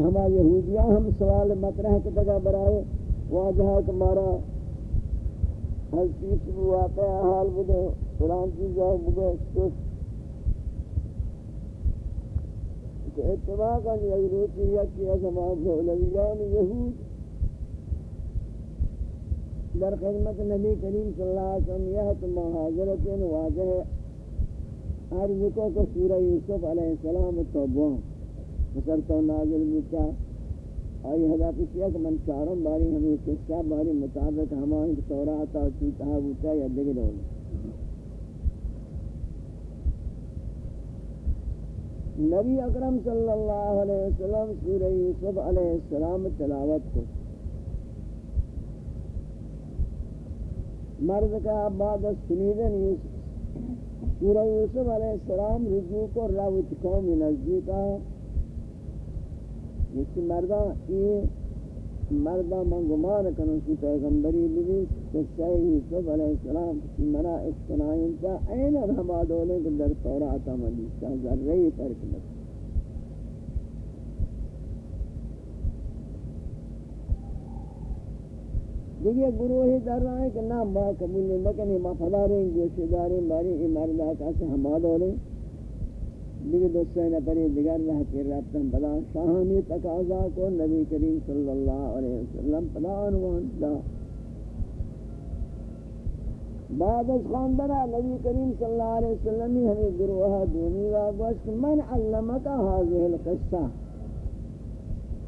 ہما یہودیاں ہم سوال مطرح کے تگا برائے واجہا کہ مارا ہر چیز بھی واقع حال بدے فلان چیزا بدے کہ اتفاقا یہ روچی یکی از مولویان یہود در خدمت نبی کریم صلی اللہ علیہ وسلم یہ تو محاضرت واضح عرض کو کہ سورہ یوسف علیہ السلام توبوں بسر تو نازل بتا آئی حضا کسی کہ من چاروں باری ہمیں قصہ باری مطابق ہمائیں کہ تورات اور چیتہا بوتا یا دگل ہوگا نبی اکرم صلی اللہ علیہ وسلم سورہ یوسف علیہ السلام تلاوت کو۔ مرد کا بعد سنیدن یوسف سورہ یوسف علیہ السلام رجوع کو راوت قوم نزدیکا جس مردہ یہ مردہ من گمان کنو سی پیغمبری بھی قصہ یوسف علیہ السلام کی منا اقتنائن تا این ہما دولے کہ در توراتا ملیسا ذرہی فرق لکھا دیکھئے گروہی در رہا ہے کہ نہ ما قبول نہیں مکنی ما فلا رہیں گوشی داریں باری امار کا سے حماد ہو رہے دیکھئے دوستہ دیگر رہ پھر رابطہ بلا شاہانی تقاضا کو، نبی کریم صلی اللہ علیہ وسلم پلا عنوان دا. بعد از خاندرہ نبی کریم صلی اللہ علیہ وسلم ہمیں گروہ دونی واقعش من علمکا حاضر القصہ؟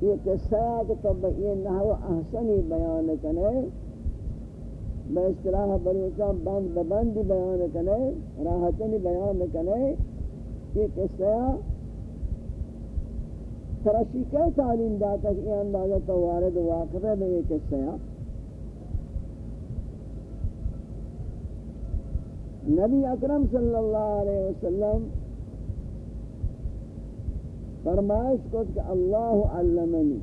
یہ قصہ ہے کہ تب یہ نحو احسنی بیان کنے میں اصطلاح بلوچا بند ببند بیان کنے راحتنی بیان کنے یہ قصہ ترشی کے تعلیم داتا کہ یہ اندازہ تو وارد واقع میں یہ قصہ نبی اکرم صلی اللہ علیہ وسلم فرمائش کو کہ اللہ علمنی.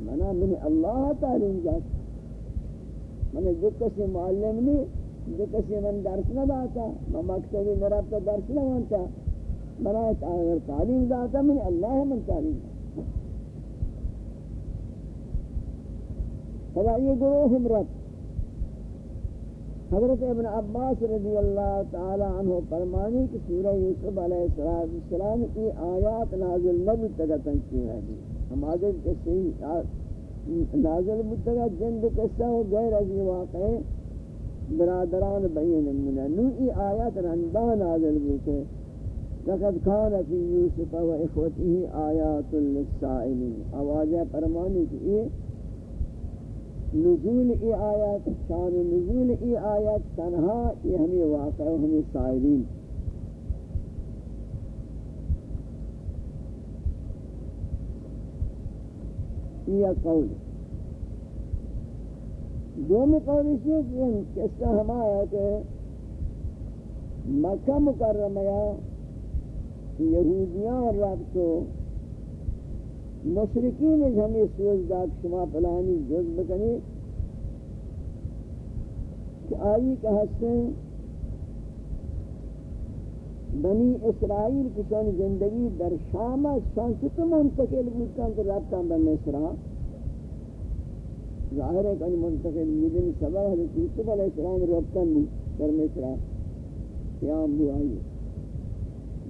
منا من اللہ تعلیم جات منا جو کسی معلم نہیں جو کسی من درس نہ داتا میں مکتبی مرابتا درس نہ مانتا منا اگر تعلیم داتا من اللہ من تعلیم داتا فلا یہ گروہ ہمرت حضرت ابن عباس رضی اللہ تعالی عنہ فرمانی کہ سورہ یوسف علیہ السلام کی آیات نازل نبی تگتن کی ہے ہم آدھر کسی نازل متگا جند قصہ ہو غیر از یہ واقع برادران بین من نو ای آیات رندہ نازل بوکے لقد کان فی یوسف و اخوته آیات للسائلین فرمانی کہ یہ نزول ای آیات، شان نزول ای آیات تنہا، یہ ہمیں واقع و ہمیں سائلین. یہ قول دومی قول اسی ہے کہ قصہ ہما ہے کہ مکہ مکرمہ یہودیاں رب تو مشرقین ہمیں سوچ داد شما پلانی جز بکنی کہ آئی کہ ہستیں بنی اسرائیل کی چون زندگی در شام شان چکے منتقل بودتاں تو رابطاں بن مصرہ ظاہر ہے کہ منتقل بودن سبب حضرت یوسف علیہ السلام رابطاں در مصرہ قیام بھی آئی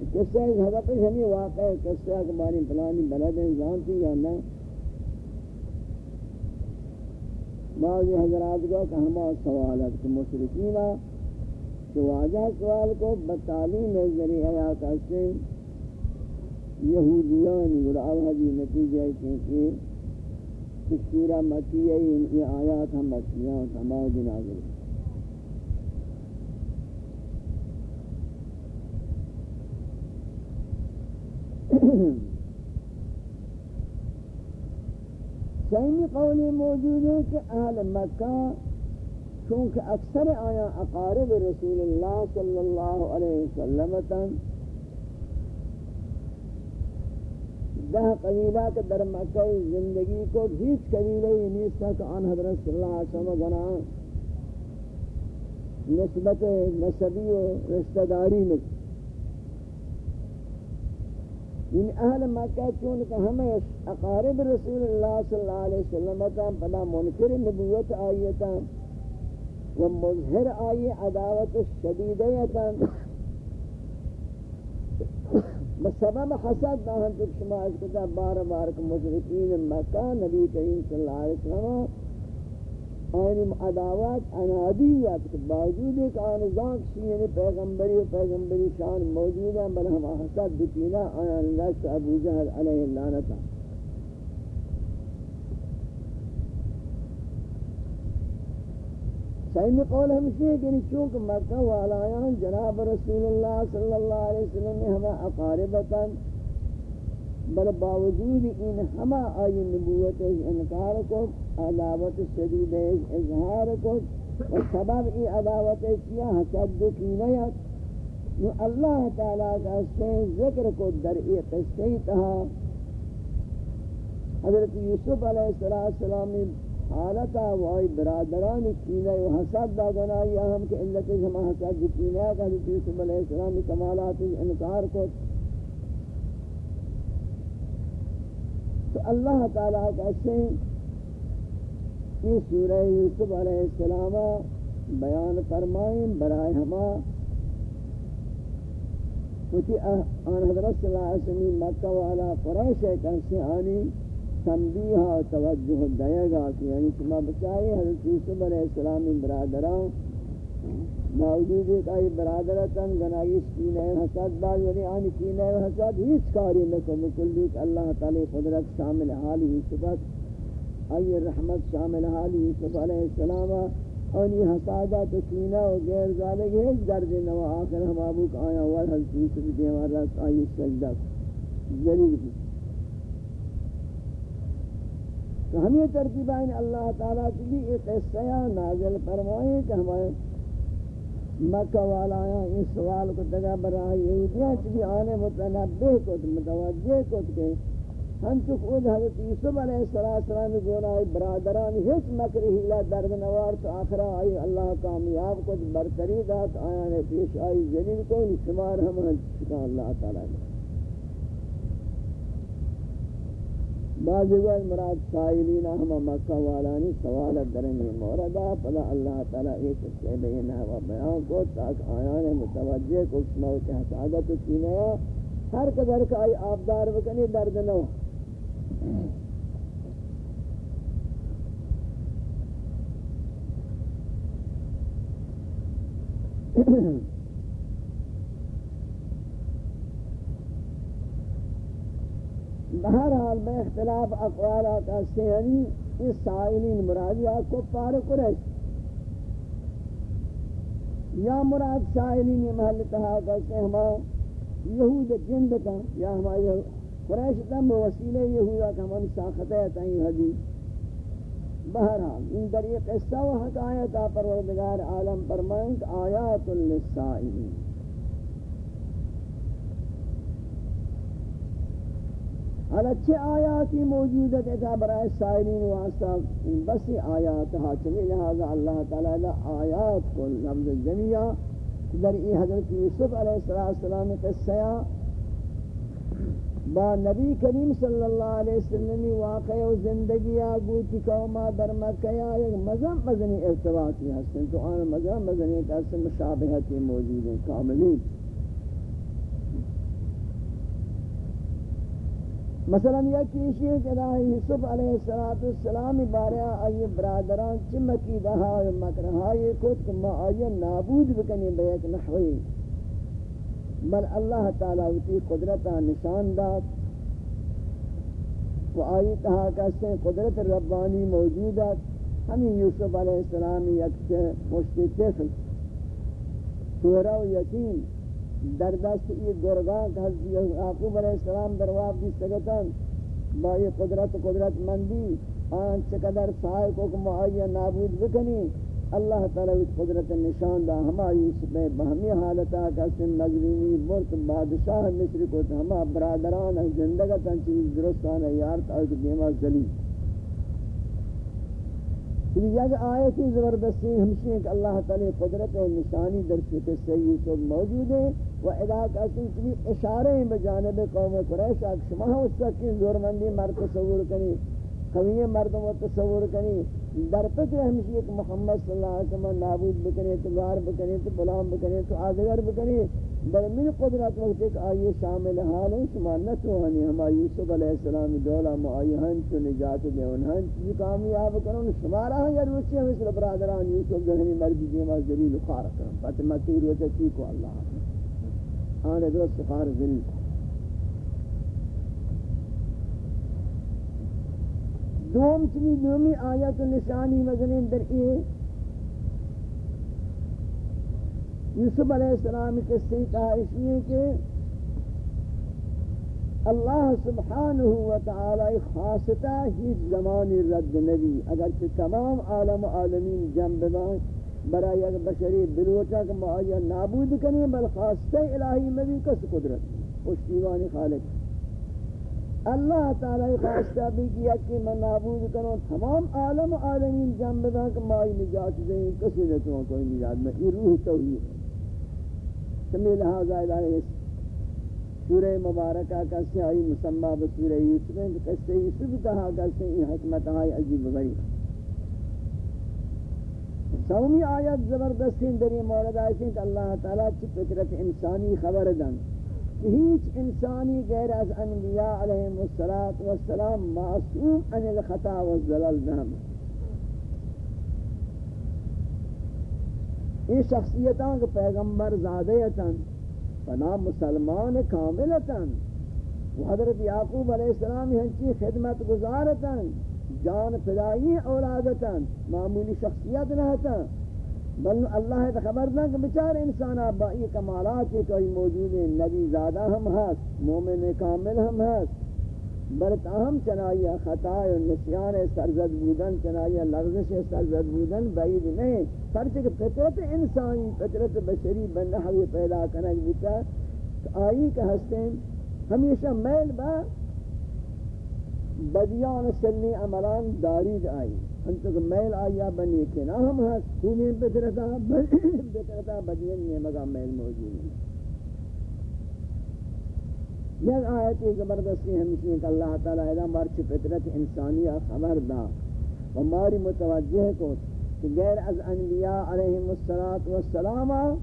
قصہ اس حضرت ہمیں واقع ہے قصہ کے بارے پلانی بلد ہیں جانتی یا نہ؟ بعض حضرات کو کہ ہما سوالت کہ مشرقین کہ واجہ سوال کو بتعلیم ذریعہ حیات سے یہودیان گڑاو حدی نتیجہ ہے کہ سورہ مکیہ یہ آیات ہم مکیہ ہم جنازل سیمی قولی موجود ہے کہ اہل مکہ، چونکہ اکثر آیا اقارب رسول اللہ صلی اللہ علیہ وسلم تن دہ قبیلہ کے در مکہ زندگی کو ہیچ قبیلہ ہی نہیں سکتا آن حضرت صلی اللہ علیہ وسلم گنا نسبت نسبی و رشتہ داری میں۔ ان اہل مکہ چون کہ ہمیں اقارب رسول اللہ صلی اللہ علیہ وسلم کا بلا منکر نبوت آئیتا و مظہر آئی عداوت شدیدیتا بسبب حسد باہن تک شما اس کتا بار بار کہ مشرقین مکہ نبی کریم صلی اللہ علیہ وسلم آئین عداوت انادیت باوجود ایک آن ذاک شیئن پیغمبری و پیغمبری شان موجود ہیں بل ہم حسد بکینا آیان لست ابو جہل علیہ اللعنتا سیمی قول ہمشی ہے کہ چونکہ مکہ والایان جناب رسول اللہ صلی اللہ علیہ وسلم نے ہمیں اقاربتا بل باوجود این ہما آئی نبوت انکار کو، عداوت شدید اظہار کو، و سبب ای عداوت کیا حسد کینیت نو اللہ تعالیٰ کا سے ذکر کو در ای قصے تہا۔ حضرت یوسف علیہ السلام حالتا وائی برادران کینے و حسد دا گنائی ہم کہ اللہ علت ہما حسد کینے کا حضرت یوسف علیہ السلام کمالات انکار کو۔ تو اللہ تعالیٰ کہتے ہیں یہ سورہ یوسف علیہ السلام بیان فرمائیں برائے ہما کچھ آن حضرت صلی اللہ علیہ وسلم مکہ والا قریش ہے کہتے آنی تنبیہ و توجہ دے گا کہ یعنی شما بچائی حضرت یوسف علیہ السلام برادران موجود ایک آئی برادرتاً گنائیس کینے حسد با یعنی آنی کینے حسد ہیچ کاری لکو بکلی کہ اللہ تعالی قدرت شامل حالی یوسفت آئی رحمت شامل حالی یوسف علیہ السلام، آنی حسادت کینے و غیر ذالک، ہیچ درد نو آخر ہم آبوک آیا ور حضرت یوسف دیوار رس آئی سجدہ۔ ذلیل بھی تو ہمیں ترتیبہ ان اللہ تعالیٰ کی بھی ایک قصہ نازل فرمائے کہ ہمارے مکہ والا آیا اس سوال کو دگا برا یہودیاں چلی آنے متنبہ کو، متوجہ کو کہ ہم تو خود حضرت یوسف علیہ السلام گونا ہے برادران، ہیچ مکر ہیلا درد نوار تو آخرہ آئی، اللہ کامیاب کو برتری دات آیا نے پیش آئی ذلیل کو، شمار ہم شکا اللہ تعالیٰ نے۔ بعض وقت مراد سائلین ہم مکہ والانی سوال درنگی موردہ پدا اللہ تعالیٰ ایک سے بینا و بیان کو تاک آیان متوجہ کو اسمہ کے حسادت کینے ہر قدر کا آئی آبدار بکنی درد نو Mm-hmm. بہرحال میں اختلاف اقوالات سیانی جی، اس سائلین مرادی آپ کو پار قریش۔ یا مراد سائلین یہ محل کہا کہ ہما یہود جند کا، یا ہما قریش تم وسیلے یہودا کا ہمانی ساخت ہے تائیں حدیث بہرحال، ان در یہ قصہ و حقایت پروردگار عالم فرمائیں آیات للسائلین۔ حالا چه آیاتی موجود ہے کہ برای سائرین واسطہ؟ بس آیات ہا چلی لہذا اللہ تعالی آیات کو لفظ جمعیہ در ای حضرت یوسف علیہ السلام قصہ با نبی کریم صلی اللہ علیہ وسلم واقع و زندگی آگوتی قوما در مکہ ایک مذہب مزنی ارتباطی ہستن، تو آن مذہب مزنی کہ مشابہتی موجود ہیں، کاملین۔ مثلا یہ کیشی ہے کہ راہ یوسف علیہ السلام بارے آئی برادران چمکی دہا و مکرہائی کت کہ ما آئی نابود بکنی بیت نحوی۔ بل اللہ تعالیٰ ہوتی قدرتا نشان داد۔ و آئی تہا کہتے قدرت ربانی موجودت ہمیں یوسف علیہ السلام یک مشتی تفل۔ سورہ و یتیم در دست ای گرگان که حضرت یعقوب علیہ السلام در واب دی سگتن با یہ قدرت قدرت مندی، آن چقدر سائے کو کم نابود بکنی اللہ تعالی اس قدرت نشان دا ہما یوسف بہمی حالتا کسی مظلومی برت بادشاہ مصر کو ہما برادران زندگتا چیز درستان یارت آئیت دیما زلی یک آیتی زبردستی ہمشی کہ اللہ تعالی قدرت نشانی در چکے سیوسف موجود ہے و ادا کسی چلی اشارے ہیں بجانب قوم قریش اک شما ہو سکیں زور مندی مرد تصور کنی، قوی مردم و تصور کنی، در فکر ہمشی ایک محمد صلی اللہ علیہ وسلم نابود بکنے تو غار بکنے تو بلام بکنے تو آدگر بکنے بل من قدرت وقت ایک آئیے شامل حال ہیں، شما نتوانی ہما یوسف علیہ السلام دولا معائی ہن تو نجات دے، ان ہن چیزی کامیاب کرو شما رہا یا روچی ہم اس برادران یوسف ذہنی مرضی دیما ذلیل خارق کرن فتح مکیر و تشیق اللہ آنے دوست خار ذلیل دوم چنی دومی آیت و نشانی مزنین در ای یوسف علیہ السلام کے سیتا اسی ہے کہ اللہ سبحانہ و تعالی خاصتا ہی زمانی رد نبی اگر کہ تمام عالم عالمین جنب دان برای یک بشری بلوچا کہ معایا نابود کنی بل خاصتا الہی نبی کس قدرت؟ پشتیوانی خالق. اللہ تعالی خواستہ بھی کیا کہ میں نابود کروں تمام عالم عالمین جنب دا کہ مائی نجات دیں کسی نے تو کوئی نجات میں یہ روح توحید ہے سمی لہذا الہی سورہ مبارکہ کا سیائی مسمہ بسورہ یوسف ہے کہ کسی یوسف کہا کسی یہ حکمت آئی عجیب غریب. سومی آیت زبردستین دری مورد آئی کہ اللہ تعالی چی فکرت انسانی خبر دن هیچ انسانی غیر از انبیاء علیہم السلام معصوم ان الخطا والزلال نام یہ شخصیتاں کہ پیغمبر زادیتاں فنا مسلمان کاملتاں حضرت یعقوب علیہ السلام ہنچی خدمت گزارتاں جان فدائی اولادتاں معمولی شخصیت نہتاں۔ بل اللہ ہے خبر نہ کہ بچار انسان بائی کمالات کے کوئی موجود ہیں، نبی زادہ ہم ہست مومن کامل ہم ہست بل تاہم چنائیہ خطا و نسیان سرزد بودن چنائیہ لغزش سرزد بودن بعید نہیں۔ پرچہ کہ فطرت انسانی، فطرت بشری بندہ بنحوی پیدا کرنے بتا آئی کہ ہستیں ہمیشہ میل با بدیان سلنی عملان دارید آئی۔ انتو کہ میل آیا بنی کے نا ہم ہاں خوبیں بطرتا بطرتا بدین یہ مگا میل موجود ہے۔ یک آیت ایک زبردستی ہمشی کہ اللہ تعالیٰ ادا مرچ فطرت انسانیہ خبر دا۔ و متوجہ کو کہ غیر از انبیاء علیہم السلام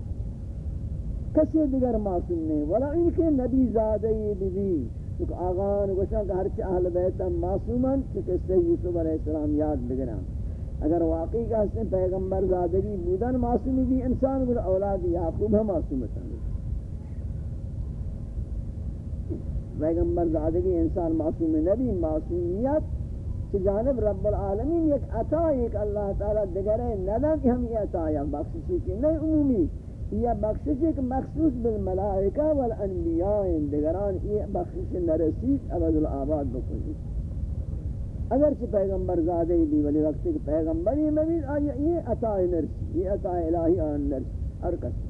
کسی دیگر معصوم نہیں۔ ولا ان کے نبی زادی بھی چونکہ آغان گوشن کہ ہرچی اہل بیتا معصومن چونکہ اس سے یوسف علیہ السلام یاد بگنا اگر واقعی کا اس نے پیغمبر زادگی بودن معصومی بھی انسان گر اولاد یعقوب ہم معصومتا پیغمبر زادگی انسان معصوم نبی، معصومیت کہ جانب رب العالمین یک عطا ایک اللہ تعالی دگرے ندن ہم یہ عطا یا بخششی کی نہیں عمومی۔ یہ بخشش ایک مخصوص بالملائکہ والانبیاء دیگران، یہ بخشش نرسید ابد العباد بکنی. اگرچہ پیغمبر زادے بھی ولی وقت کہ پیغمبر یہ مبید آیا یہ عطا نرسی، یہ عطا الہی آن نرسی، ہر کس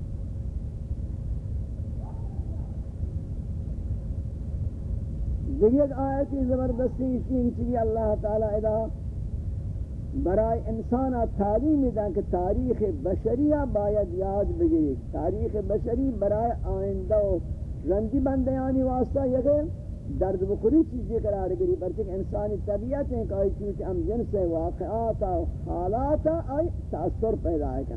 دیگر آیتی زبردستی، اسی چیزی اللہ تعالی ادا برای انسان تعلیم دن کہ تاریخ بشریہ باید یاد بگیری. تاریخ بشری برای آئندہ و رندی بندیانی واسطہ یہ درد بخوری چیزی قرار گری برچہ انسانی طبیعت ہے کہ آئی چیز ہم جنس واقعات و حالات آئی تاثر پیدا ہے کہ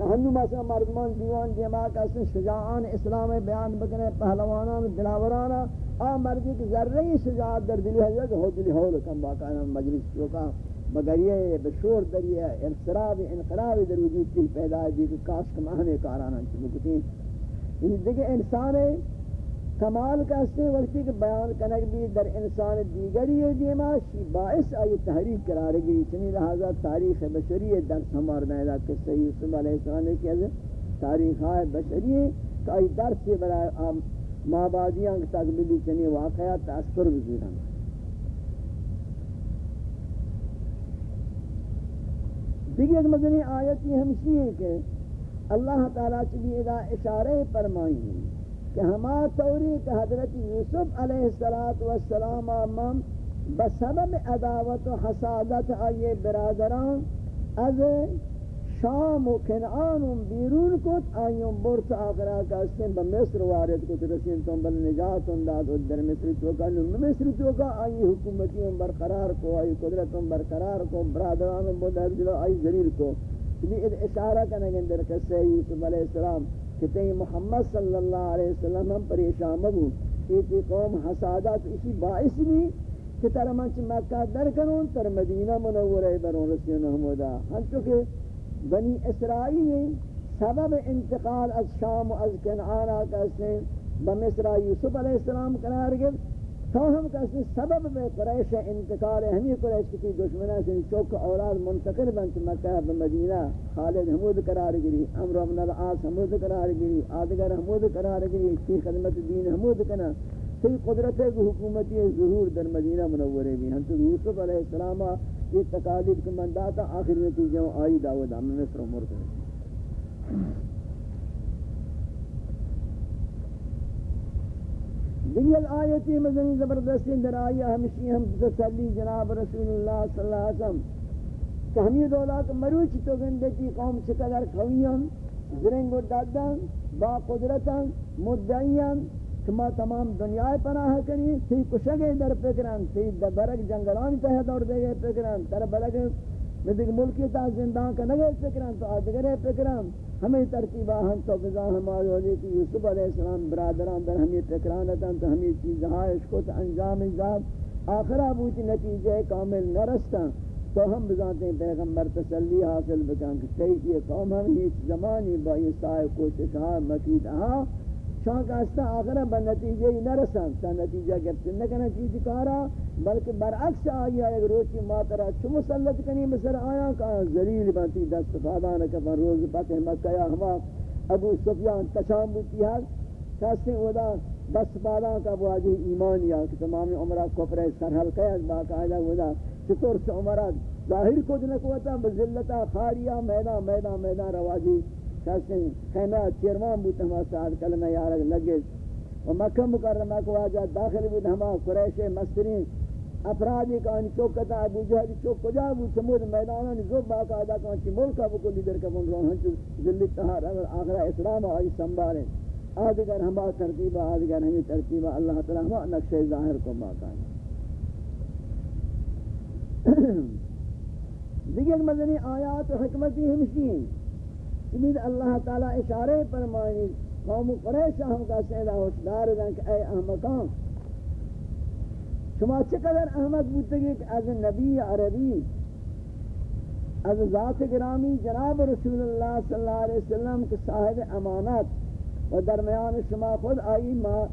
ہنو مثلا مردمان دیوان جماع کسی شجاعان اسلام بیان بکنے پہلوانان دلاورانا آ مردی کی ذرہی شجاعت در دلی ہے کہ ہو دلی ہو لکم باقانا مجلس چوکا مگر یہ بشور در یہ انصراب انقلاب در وجود کی پیدا ہے کہ کاش کمانے کارانا چلو یعنی دیکھیں انسان کمال کا سے وقتی کہ بیان کنک بھی در انسان دیگری ہے جی دیما شی باعث آئی تحریک قرار گئی چنی لہذا تاریخ بشری درس ہمار دینا کہ صحیح یوسف علیہ السلام نے کہا تاریخ ہے بشری ہے کہ آئی درس سے برای مابادیاں تک ملی چنی واقعات تاثر بزرگاں دیکھیں ایک مدنی آیت یہ ہمشی ہے کہ اللہ تعالیٰ چلی ادا اشارہ فرمائی کہ ہما طوری کہ حضرت یوسف علیہ السلام آمام بسبب عداوت و حسادت آئیے برادران از شام و کنعان بیرون کت آئیوں برت آخرا کا با مصر وارد کت رسین تم بل نجاتن داد در مصر توکا نم مصر توکا آئی حکومتیوں برقرار کو آئی قدرتوں برقرار کو برادران بدر جلو آئی ذلیل کو بھی یعنی اشارہ کنگے در قصہ یوسف علیہ السلام کہ تئی محمد صلی اللہ علیہ وسلم ہم پریشان مگو کہ قوم حسادات اسی باعث بھی کہ تر منچ مکہ در کنون، تر مدینہ منورہ برون رسین حمودہ ہم چکے بنی اسرائیل سبب انتقال از شام و از کنعان کہتے ہیں بمصر یوسف علیہ السلام قرار گئے تو ہم کہتے ہیں سبب بے قریش انتقال ہمی قریش کی دشمنہ سے چوک اولاد منتقل بنت مکہ بمدینہ خالد حمود قرار گری امر ابن العاص حمود قرار گری، آدگر حمود قرار گری کی خدمت دین حمود کنا۔ تی قدرت ہے حکومتی ظہور در مدینہ منورے بھی۔ ہم تو یوسف علیہ السلام یہ تقالید کے منداتا آخر نتیجہ آئی دعوت ہم مصر و مرد دیگر آیتی مزنی زبردستی در آئی ہمشی ہم تسلی جناب رسول اللہ صلی اللہ علیہ وسلم۔ کہ ہمی دولات مروچ تو گندتی قوم چقدر خویان زرنگ و دادن با قدرتن مدعیان کہ ما تمام دنیا پناہ کنی، تی کشگے در پکران تی برگ جنگلان تہ دور دے گئے پکران تر برگ ندگ ملکی تا زندان کا نگے پکران تو آدگرے پکران ہمیں ترتیبہ ہم تو بزا ہمارے ہوئے کہ یوسف علیہ السلام برادران در ہمیں پکرانتا تو ہمیں چیزہاں عشق تو انجام انجام آخرہ بوتی نتیجہ کامل نرستا۔ تو ہم بزانتے ہیں پیغمبر تسلی حاصل بکان کہ صحیح یہ قوم ہم یہ زمانی با یہ سائے کوشش ہاں مکید ہاں۔ شان کا استا آخرہ بنتیجہ ہی نہ رسان تا نتیجہ گرتے نہ کنا چیز کارا بلکہ برعکس آیا ایک روچی ماترا چو مسلط کنی مصر آیا کہا ذلیل بانتی دست فادان کفن روز پتہ مکہ یا ہما ابو سفیان تشام بوتی ہے کہتے ہیں ودا بس فادان کا بواجی ایمان یا کہ تمام عمرہ کفر سرحل قید باقاعدہ ودا چطور سے عمرہ ظاہر کو دنکوتا بزلتا خاریہ میدان میدان میدان رواجی. کسی خیمہ چیرمان بوتا ہما ساتھ کلمہ یارک لگے و مکہ مکرمہ کو آجا داخل بود ہما قریش مسترین. افرادی کا ان چوکتا ابو جہد چوک کجا بود؟ سمود میدانانی زوب باقا آجا کا انچی ملکا بکل لیدر کبن رون ہنچو ذلی تہار اگر آخرہ اسلام آئی سنبھالیں آدھگر ہما ترتیبہ آدھگر ہمی ترتیبہ، اللہ تعالی ہما نقش ظاہر کو باقا دیگر مدنی آیات و حکمتی ہمشی ہیں. امید اللہ تعالی اشارے فرمائیں قوم قریش ہم کا سیدہ ہوشدار دن کہ اے احمقان شما چقدر احمد بودتگی کہ از نبی عربی، از ذات گرامی جناب رسول اللہ صلی اللہ علیہ وسلم کے صاحب امانت و درمیان شما خود آئی ما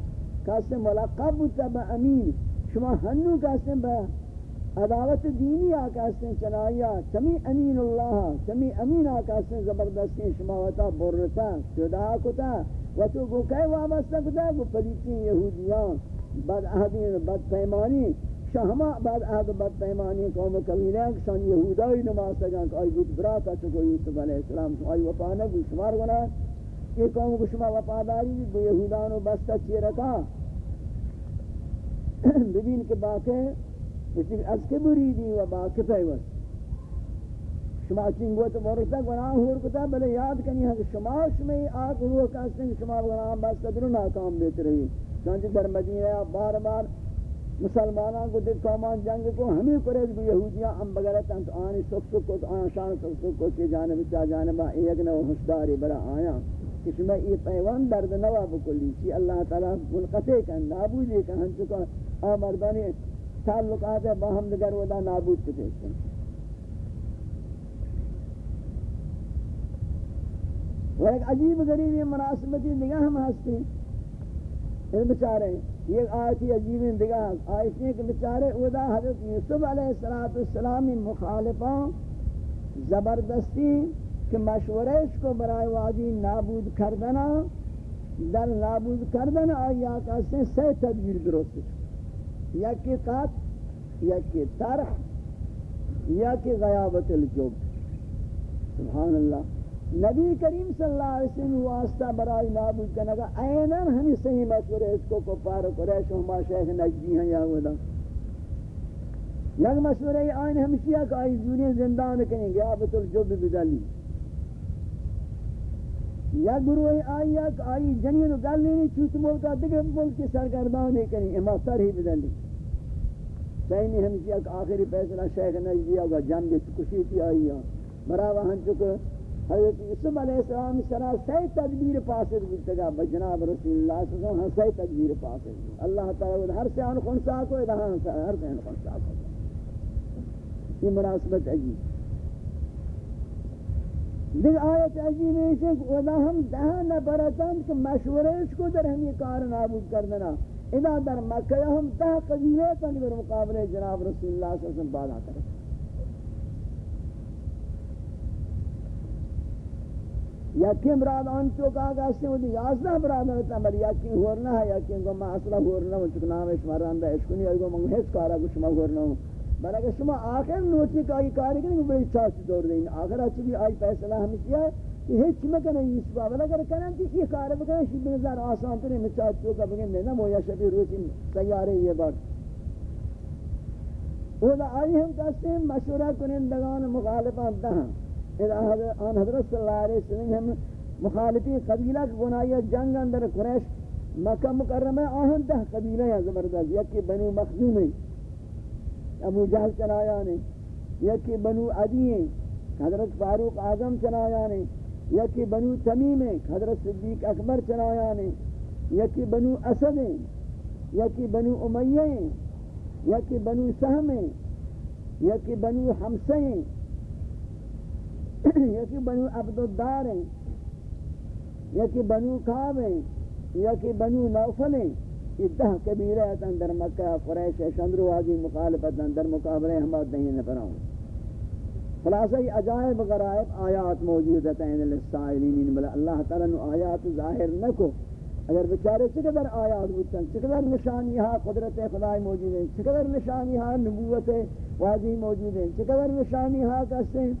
کسی ملقب بودتا با امین، شما ہنو کسی با عدالت دینی آکاستے چنائیا چمی امین اللہ چمی امین آکاستے زبردستی شماوتا برتا شدا کتا و تو گو کئی وابستہ کتا، گو پلیتی یہودیان، بد عہدین بد پیمانی، شہما بعد عہد بد پیمانی قوم کبیرے ہیں کہ شان یہودائی نماز سکن کہ آئی بود براتا چکو یوسف علیہ السلام آئی وپانا گو شمار گنا، یہ قوم کو شما وپاداری گو یہودانو بستا چی رکا ببین کے باقی لیکن از کے بریدی و با کفی وست شما چنگو تو ورتا گناہ ہور کتا بلے یاد کنی ہے شما شما آگ ہوا کہتے ہیں شما گناہ بس قدر ناکام دیتے رہی چونچہ در مدینہ بار بار مسلمانان کو دیکھ قومان جنگ کو ہمیں قریش بھی یہودیاں ہم بغیرت ہیں آنی سکھ سکھ کو آن شان سکھ سکھ کو چی جانب چا جانبا ایک نو حسداری بڑا آیا۔ کہ شما یہ پیوان درد نوا بکلی چی اللہ تعالیٰ منقطع کن، نابودی کن، ہم چکا آمردانی تعلقات باہم دگر ودا نابود کتے ہیں وہ ایک عجیب غریب یہ مناسبتی نگاہ ہم ہستے ہیں۔ ان بچارے یہ آیتی عجیب نگاہ آیتی کہ بچارے ودا حضرت یوسف علیہ السلام مخالفان زبردستی کہ مشورش کو برائے واجی نابود کردنا در نابود کردن آیا کہتے ہیں سے تدبیر درست یا کہ قات یا کہ طرح، یا کہ غیابت الجب سبحان اللہ نبی کریم صلی اللہ علیہ وسلم واسطہ برای نابود کنگا اینن ہمیں صحیح مشورے اس کو کفار قریش ہما شیخ نجدی ہیں، یا ودا یک مشورے آئین ہمشیہ کہ آئی زونی زندان کنیں غیابت الجب بدلی۔ یا گروہ آئی، یا آئی جنین و گل نہیں چوت ملکا دیگر ملک کی سرگردان نہیں کریں اما سر ہی بدن لی صحیح نہیں ہمشی جی ایک آخری فیصلہ شیخ نجدی جی آگا جنگ کشی تھی آئی ہاں۔ یا برا وہاں چکے حضرت یوسف علیہ السلام سرا سی تدبیر پاسد بودتگا بجناب رسول اللہ صلی اللہ علیہ وسلم سی تدبیر پاسد بود۔ اللہ تعالی ہر سے آن خونسا کو ادھا ہاں، ہر سے آن خونسا کو یہ مناسبت عجیب دیکھ، آیت عجیب ہے جی، کہ ودا ہم دہاں نبرتاں کہ مشورہ اس کو در ہم یہ کار نابود کردنا ادا در مکہ ہم دہ قبیلے تن بر مقابلے جناب رسول اللہ صلی اللہ علیہ وسلم بالا کریں یکی مراد آن چوکا گا سے وہ یازدہ براد ہوتا مر یکی ہورنا ہے یکی کو ما اصلا ہورنا ہوں چک نام اس مران ہے اشکنی اگو منگ ہیچ کارا کو شما ہورنا ہوں۔ بلکہ شما آخر نوٹی کا آئی کاری کریں گے بڑی چاچ دور دیں۔ آخر اچھی بھی آئی فیصلہ ہمشی ہے کہ ہیچ مکنہ یوسفہ بلا اگر کنن تی یہ کار؟ بکنن شی بنظر آسان ترین میں چاچ چوکا بگن میں نمو یا شبی روچی سیارے یہ بار. وہ آئی ہم کہتے ہیں مشورہ کنندگان مخالفان. دہاں آن حضرت صلی اللہ علیہ وسلم ہم مخالفی قبیلہ کی گناہی جنگ اندر قریش مکہ مکرمہ آہن دہ قبیلہ یا زبردست. یکی بنو مخزوم ابو جہل چنایا نے یکی بنو عدی ہیں حضرت فاروق اعظم چنایا نے یکی بنو تمیم حضرت صدیق اکبر چنایا نے یکی بنو اسد یکی بنو امیہ یکی بنو سہم یکی بنو حمسہ یکی بنو عبدالدار ہیں، یکی بنو کعب ہیں، یکی بنو نوفل ہیں۔ یہ دہ کبیرہ ہے اندر مکہ، قریش شندرو آجی مخالفت اندر مقابلے ہمات دہیں نفراؤں خلاصہ یہ عجائب غرائب آیات موجود ہیں للسائلین بلا اللہ تعالیٰ نے آیات ظاہر نہ کو اگر بچارے چقدر آیات بودتاں چقدر نشانی ہاں قدرت خدای موجود ہیں، چقدر نشانی ہاں نبوت واضح موجود ہیں، چقدر نشانی ہاں کہتے ہیں،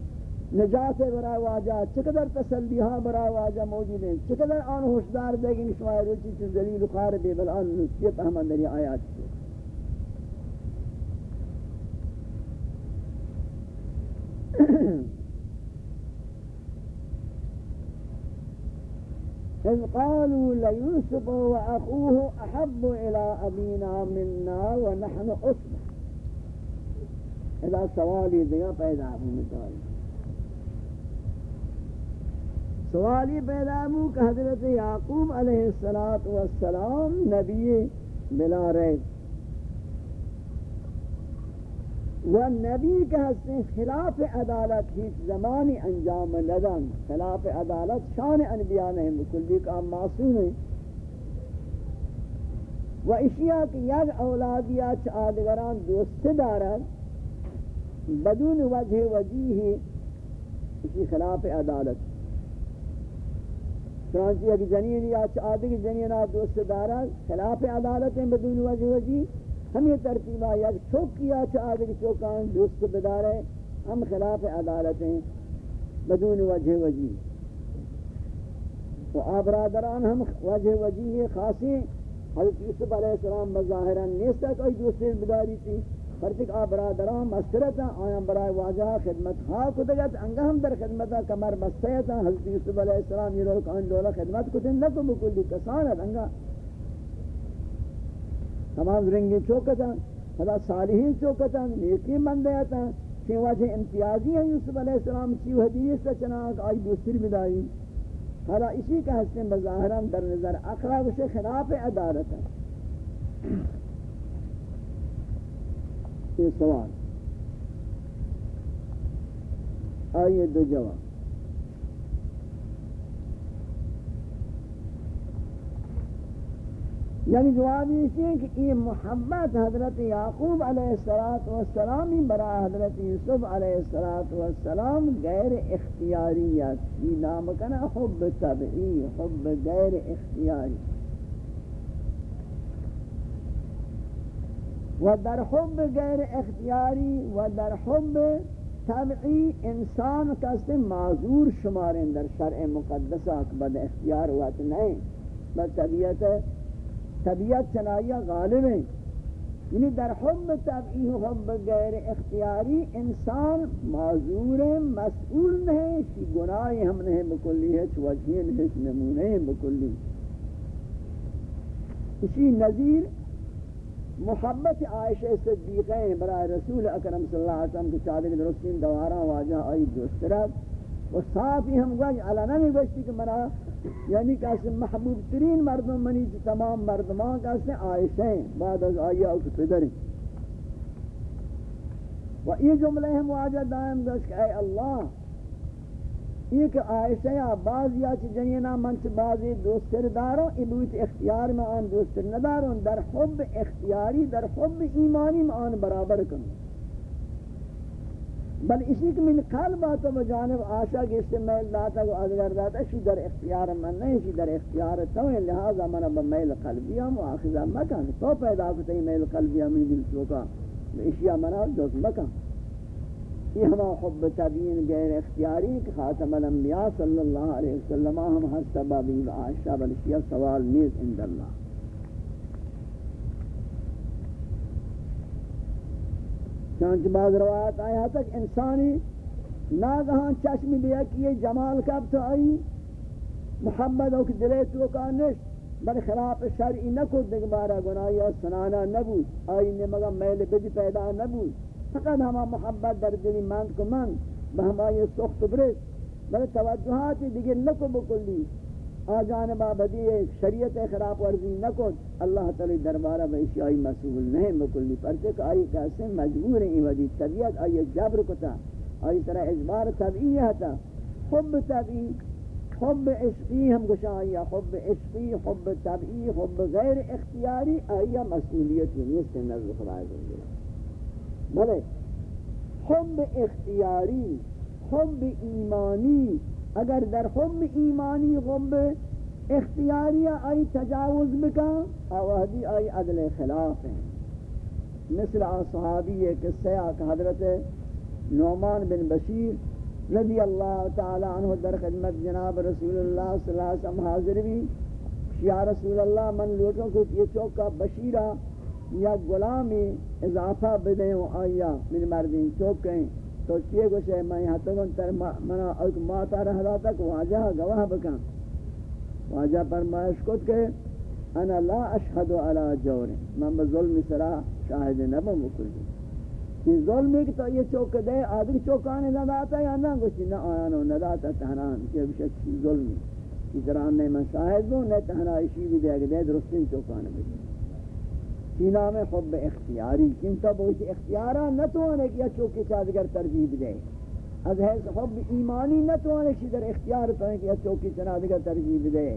نجات برای واجہ، چقدر تسلی ہاں برای واجہ موجود ہیں، چقدر آن ہوشدار دے گی شمائے روچی چیز دلیل خار بے بل آن نسیت احمد دری آیات سے إذ قالوا ليوسف وأخوه أحب إلى أبينا منا ونحن أصبح إذا سوالي ديا پیدا ہوں مثال سوالی پیدا ہو کہ حضرت یعقوب علیہ السلام نبی بلا رہے و نبی کے حسن خلاف عدالت ہی زمانی انجام ندن. خلاف عدالت شان انبیاء نہیں بکلی کا معصوم ہے و اشیاء کی یک اولادیات آدگران دوست دارد بدون وجہ وجیہ اسی خلاف عدالت. چنانچہ ایک جنین یا آدھگ جنین آپ دوست دارا خلاف عدالت بدون وجہ وجی ہم ترتیبہ یا چوک کیا آدھگ چوکان دوست بدارے، ہم خلاف عدالت ہیں۔ بدون وجہ وجی۔ و آبرادران ہم وجہ وجی خاصی حضرت یوسف علیہ السلام بظاہران نیستا کوئی دوست بداری تھی۔ فرتک آ برادران مسرتا برای واجہ خدمت ہاں کو دگت انگا ہم در خدمتا کمر بستیتا حضرت یوسف علیہ السلام یہ روک آن دولا خدمت کو دن لکو بکلی کسانت انگا تمام رنگی چوکتا خدا صالحین چوکتا نیکی مندیتا چین واجہ امتیازی ہے یوسف علیہ السلام چیو حدیث تا چنانک آئی دوستر بدائی حالا اسی کا حسن بظاہران در نظر اخلاق سے خلاف عدالت ہے۔ یہ سوال۔ آئیے دو جواب۔ یعنی جواب یہ ہے کہ یہ محبت حضرت یعقوب علیہ السلام برا حضرت یوسف علیہ السلام غیر اختیاریت یہ نام کنا؟ حب طبعی، حب غیر اختیاری. و در حب غیر اختیاری و در حب طبعی انسان کس معذور شمار در شرع مقدسہ بد اختیار وقت نہیں بس طبیعت طبیعت چنائیہ غالب ہیں۔ یعنی در حب طبعی و حب غیر اختیاری انسان معذور مسئول نہیں شی گناہ ہم نہیں بکلی ہے چوجھی نہیں نمونے بکلی۔ اسی نظیر محبت عائشہ صدیقہ برای رسول اکرم صلی اللہ علیہ وسلم کے چادر درستین دوارا واجہ آئی دوسترات و صاف ہی ہم گوش علانا نہیں گوشتی کہ منا یعنی کہ محبوب ترین مردم منی تمام مردمان کہ عائشہ ہیں، بعد از آئیہ اوک پدر و یہ جملے ہم واجہ دائم گوش کہ اے اللہ، یہ کہ عائشہ یا بعض یا چی جنینا منچ بعضی دوستر داروں ابویت اختیار میں آن دوستر نداروں در حب اختیاری، در حب ایمانی میں آن برابر کروں بل اسی کہ من قلب آتا و جانب آشا گشت میل داتا کو ادگر داتا، شی در اختیار من نہیں شی در اختیار تو ہے لہذا من با میل قلبی ہم مکان تو پیدا کتا میل قلبی ہم دل چوکا۔ اشیاء منا دوست مکان یہ ہما حب تبین غیر اختیاری کہ خاتم الانبیاء صلی اللہ علیہ وسلم ہم حسب سببی و عائشہ بلشیہ سوال نیز اند اللہ چانچہ بعض روایت آیا تک انسانی ناگہان چشم لیا کہ یہ جمال کب تو آئی محمد اوک دلے تو کا نشت، بل خلاف شرعی نکو دیکھ بارا گناہی اور سنانا نبود، آئی نے مگا میل بدی پیدا نبود۔ فقط ہما محبت در دلی مند کو من بہما یہ سخت برس بلے توجہات دیگر نکو بکلی۔ آجان بابدی شریعت خراب ورزی نکو اللہ تعالی دربارہ بیشی آئی مسئول نہیں بکلی پرچے کہ آئی کیسے مجبور ہیں ودی طبیعت، آئی جبر کتا، آئی طرح اجبار طبعی ہے حب طبعی حب عشقی ہم گشا آئی حب عشقی، حب طبعی حب غیر اختیاری، آئی مسئولیت نیست نظر خدای دنگی بلے، حب اختیاری، حب ایمانی اگر در حب ایمانی حب اختیاری آئی تجاوز بکا آوہدی آئی عدل خلاف ہیں۔ مثل صحابی یہ قصہ کہ حضرت نعمان بن بشیر رضی اللہ تعالی عنہ در خدمت جناب رسول اللہ صلی اللہ علیہ وسلم حاضر بھی۔ یا رسول اللہ، من لوٹوں کو یہ چوکا بشیرہ یا غلامی اضافہ بدیں و آیا من مردین چوکیں تو چیئے کو گوشے میں یہاں تکن تر منا ایک ماتا رہ تک واجہ گواہ بکن واجہ فرمائش کت کہ انا لا اشہد علی جور۔ من بظلم سرا شاہد نبا مکلی یہ ظلم ہے کہ تو یہ چوک دے آدھر چوکانے نہ داتا یا نہ گوشی نہ آیانو نہ داتا تہنان کہ بشک ظلم۔ اس طرح نے میں شاہد دوں نہ تہنائشی بھی دے گے درستین چوکانے بھی کی نام حب اختیاری. کن تب وہ اختیارا نہ تو کیا چوکی چادگر ترجیح دے از حیث حب ایمانی نہ تو کی در اختیار تو کیا چوکی چادگر ترجیح دے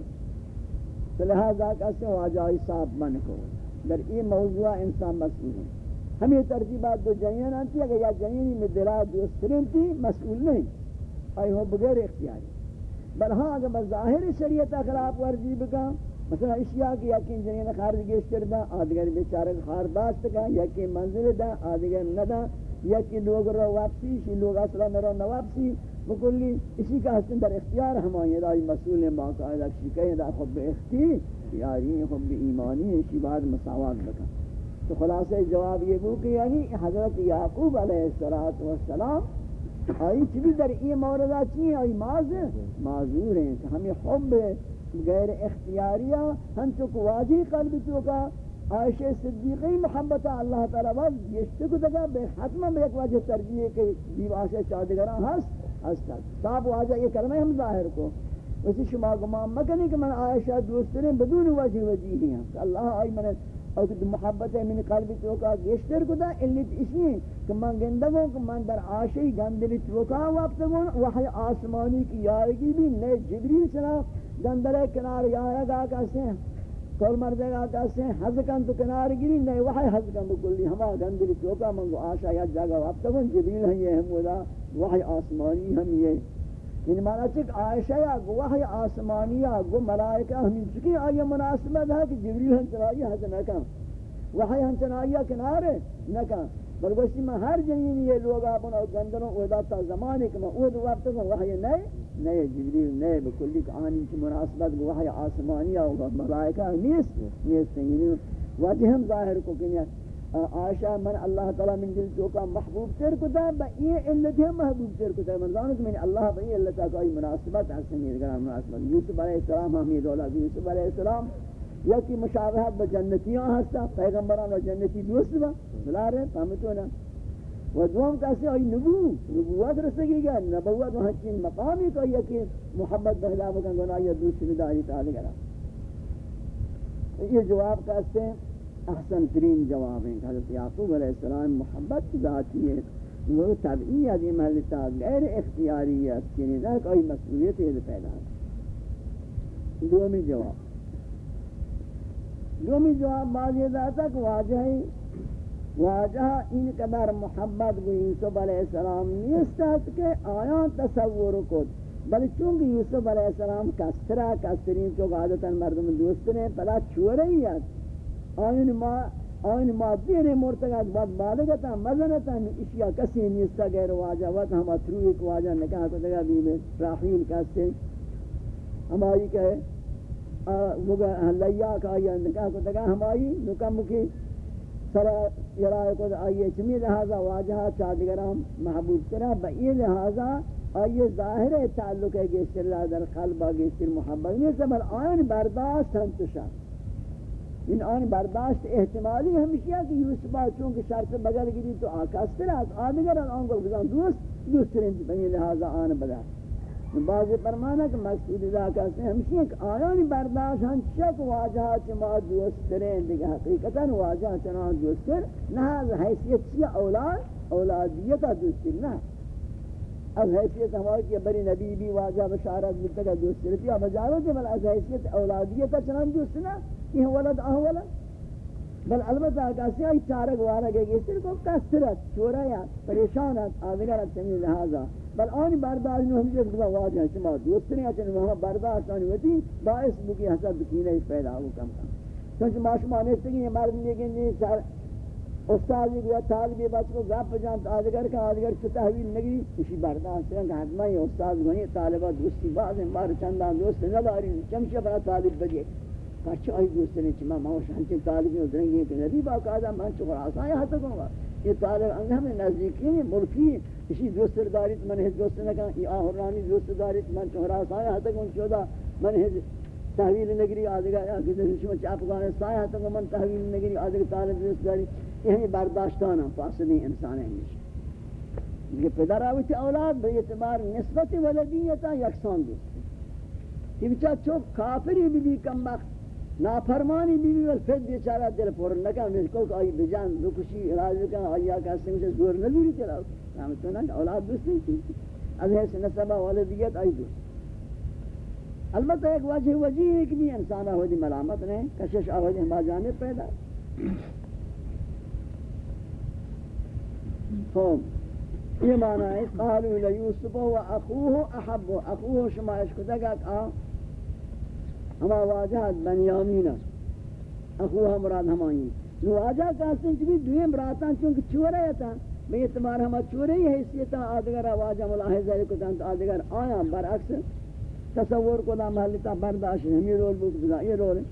تو لہذا کہتے ہیں واجائی صاحب من کو. در این موضوع انسان مسئول. ہے ہمیں ترجیبات دو جنین آنتی اگر یا جنینی میں دلہ دوسترین تھی مسئول نہیں آئی ہو بغیر اختیاری. بل ہاں اگر بظاہر شریعت خلاف ورزی بکا مثلا اشیاء کی یقین جنین خارج گشتر دا آدگر بیچارہ خار داشت کا، یقین منزل دا آدگر ندا، یقین لوگ رو واپسی، شی لوگ اصلا مرو نواپسی، بکلی اسی کا حسن در اختیار ہمانی دائی مسئول باقاعدہ شکای دا خب اختیاری خب ایمانی اسی بعد مساوات بکا۔ تو خلاصہ جواب یہ بو کہ یعنی حضرت یعقوب علیہ السلام آئی چلی در این موردہ چی ہیں آئی معذور ہیں، کہ ہمیں حب غیر اختیاریہ ہم چکو واجی قلب چکا عائشہ صدیقی محبت اللہ تعالی وقت یہ کو دکا بے حتمہ میں ایک وجہ ترجیح ہے کہ دیو عائشہ چاہدگران ہست ہستا صاحب واجہ یہ کلمہ ہم ظاہر کو۔ ویسے شما گمان مکنی کہ من عائشہ دوسترین بدون وجہ وجہ ہیں اللہ آئی من اور کہ محبت ہے، من قلب چوکا گشتر کو دا علت اسی کہ من گندگوں، کہ من در عاشی گندلی چوکا، وقت گون، وحی آسمانی کی یارگی بھی نئے جبریل سنا۔ گندلے کنار یایا گا کہتے ہیں کول مردے گا کہتے ہیں حضکن تو کنار گری، نہیں وحی حضکن بکلی ہما گندلی چوکا منگو آشا یا جاگا وقت گون جبریل ہیں یہ ہم ودا وحی آسمانی ہم یہ۔ یعنی مانا چک عائشہ یا گو وحی آسمانی یا گو، ملائکہ ہمیں چکی آئی مناسبت ہے کہ جبریل ہم چنائی حض نکن وحی ہم چنائی کنارے نکن بل گوشتی میں ہر جنین یہ لوگ اپنا گندنوں اودا تا زمانے کہ میں اود وقت کو وحی نئے نئے جبریل نئے بکلی کہ آنی کی مناسبت وحی آسمانی یا ملائکہ نیست نیست یعنی وجہ ہم ظاہر کو کہ عائشہ من اللہ تعالی من دل تو کا محبوب تر کو دا با یہ علت ہے محبوب تر کو دا من زانت من اللہ با یہ علت کا کوئی مناسبت ہے سمیر گرام مناسبت یوسف علیہ السلام حمید اولاد یوسف علیہ السلام یا کی مشابہت با جنتیاں ہستا پیغمبران و جنتی دوست با بلا رہے فهمتو نا و دوم کسی آئی نبو نبوت رسگی گیا نبوت و ہنچین مقامی کو یکی محبت بہلا بکن گناہ یا دوست بداری تعالی گرام یہ جواب کہتے ہیں، احسن ترین جواب ہیں حضرت یعقوب علیہ السلام محبت ذاتی ہے، وہ طبعی ہے محلتا غیر اختیاریت یعنی نہ کوئی مسئولیت ہے پیدا ہے۔ دومی جواب۔ دومی جواب بعض یہ داتا کہ واجہ واجہ ان قدر محبت کو یوسف علیہ السلام نیست ہے کہ آیان تصور کو بل چونکہ یوسف علیہ السلام کسرہ کسرین چونکہ عادتا مردم دوست نے پلا چورہی ہے آئین ما آئین ما دین مرتقد بعد بالغتا مزنتا اشیاء کسی نیستا غیر واجہ. وقت ہم اتروی کو واجہ نکاح کو دگا بیم راحیل کہتے ہماری کہے لیا کا آیا نکاح کو دگا ہماری نکم کی سرا یرائے کو آئیے چمی، لہذا واجہ چادگرام محبوب ترہ بئی لہذا آئیے ظاہر تعلق ہے گیشتر اللہ در خلبہ گیشتر محبت نہیں سبر آئین برداشت ہم تشاہ ان آن برداشت احتمالی ہمیشہ کہ یوسف چونکہ شرط بغل گری تو آکاس تر آدگر آن کو بزن دوست دوست ترین بنی لہذا آن بدا بعض فرمانا کہ مقصود ادا کرتے ہیں ہمیشہ کہ آیانی برداشت ہم چک واجہ چما دوست ترین دیکھ حقیقتا واجہ چنان دوست تر نہ حیثیت سی اولاد؟ اولادیتا دوست تر نہ. از حیثیت ہماری کہ بری نبی بھی واجہ بشارت ملتا کا دوست تر تھی اب جارو کہ بل از حیثیت اولادیتا چنان دوست نہ یہ ولد آہ ولد. بل البتہ کسی آئی چارک وارا گئے گئے سر کو کسرت چورا یا پریشانت آدھگرت چنی لہذا بل آنی برداشت نو ہمی جس بلا واجہ شما دوست نہیں آچنے وہاں برداشت آنی ہوتی باعث بو بکی حسد بکینہ ہی پیدا ہو کم کم. چونچہ معاشمہ نیستے کہ یہ مرد لیکن یہ چار استادی گیا طالبی بچ کو گپ جان آدھگر کا آدھگر چو تحویل نگری اسی برداشت کریں کہ حتمہ یہ استاد گوئی طالبہ دوستی بعض مار چندان دوست نداری چمشہ بنا طالب بجے کچھ آئی دوست نے چما ماوش ہنچے طالبی ادریں گے کہ نبی باقاعدہ من چو خلاصا یہ حتی کوں گا یہ طالب انگ ہمیں نزدیکی، ملکی اسی دوست داریت من ہز دوست نہ کہا یہ آہرانی دوست داریت من چو خلاصا یہ حتی کوں چودا من ہز تحویل نگری آدھگا یا کسی شما چاپ گانے سایہ حتی کوں من تحویل نگری آدھگا طالب دوست داری یہ ہمیں برداشتانا فاصلی انسان ہیں۔ یہ پدر آوچ اولاد، بے اعتبار نسبت ولدیتا یکسان دوست یہ بچہ چوک کافری بھی بھی کم وقت، نافرمانی بیوی ول فد بیچارہ دل پر نکا مش کو آئی بجان، دو کشی علاج کا آیا کا سنگ سے زور نہ چلا۔ ہم نہ أولاد دوست نہیں تھی از ہے نسبہ والدیت آئی دوست. البتہ ایک وجہ وجہ ہے کہ بھی انسان دی ملامت نے کشش آوازیں ہما جانب پیدا. خوب یہ معنی ہے قالوا لیوسف و اخوه احب. اخوه شما اشکتا کہ ہما واجہ بنیامین اخو مراد ہمائی نو واجہ کہتے ہیں کہ دویم براتان چونکہ چورے تھا بے اعتبار ہما چورے ہی حیثیتا آدگر واجہ ملاحظہ کو تانت آدگر آیا برعکس تصور کو دا محلتا برداشت ہمی رول بک بدا یہ رول ہے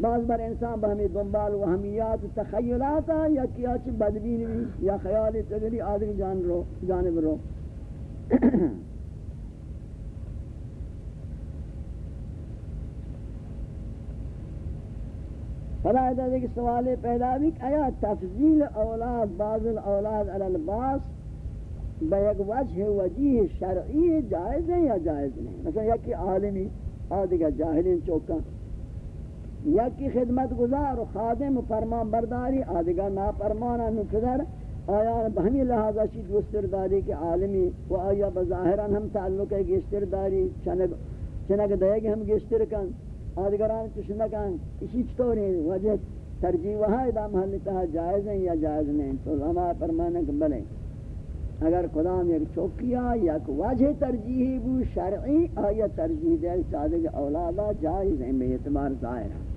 بعض بر انسان بہمی دنبال و ہمیات تخیلاتا یا کیا چھ بدبین بھی یا خیالی تگلی آدگر جان رو، جانب رو۔ فلا ہے کہ سوال پیدا بھی کہ آیا تفضیل اولاد بعض الاولاد علی الباس بیگ وجہ وجیہ شرعی جائز ہے یا جائز نہیں مثلا یکی عالمی آدھگا جاہلین چوکا یکی خدمت گزار و خادم و فرمان برداری آدھگا ناپرمانا نکدر آیا بہمی لہذا چی دوستر داری کہ عالمی؟ و آیا بظاہران ہم تعلق ہے گشتر داری چنگ چنگ دے گی ہم گشتر کن. آدگران چشنکان اسی چطوری وجہ ترجیح وہاں دا محل تہا جائز ہیں یا جائز نہیں؟ تو علماء فرمانے کہ بلے، اگر قدام یک چوکیا یا وجہ ترجیحی بو، شرعی آیا ترجیح دے چاہتے کہ اولادا جائز ہیں، بے اعتبار ظاہر ہیں۔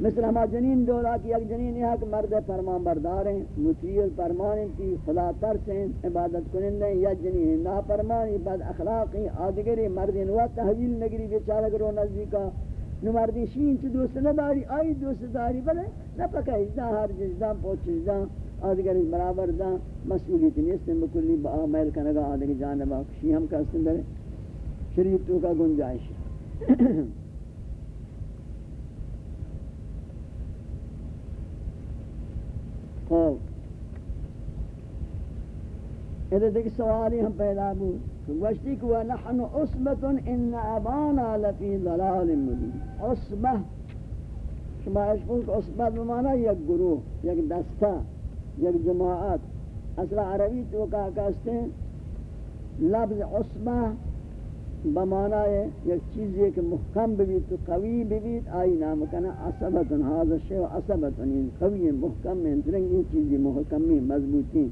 مثل ہما جنین دولا کی ایک جنین یہ کہ مرد فرمان بردار ہیں مطیل فرمان کی خدا ترس ہیں، عبادت کنندے یا جنین نا فرمانی بد اخلاقی آدگری مردین و تحویل نگری بیچارہ کرو نزدیکا نو مردی شین چی دوست نداری، آئی دوست داری، بلے نہ پکا اجدا ہر جزدا پوچ اجدا آدگر برابر دا مسئولیت نیست بکلی با آمیل کنگا آدگر جانبا کشی ہم کستن در شریف تو کا گنجائش خوب ادھر دیکھ سوالی ہم پیدا بود وشتی کو نحن عصبت ان ابانا لفی ضلال مبین۔ عصبہ، شما اشکون کہ عصبت بمانا یک گروہ، یک دستہ، یک جماعت۔ اصلا عربی تو کہا کہستے ہیں لفظ عصبہ بمانا ہے، یک چیز یہ کہ محکم بھی تو قوی بھی آئی نام کنا عصبتن، حاضر شیو عصبتن قوی محکم میں انترنگی چیزی محکمی مضبوطی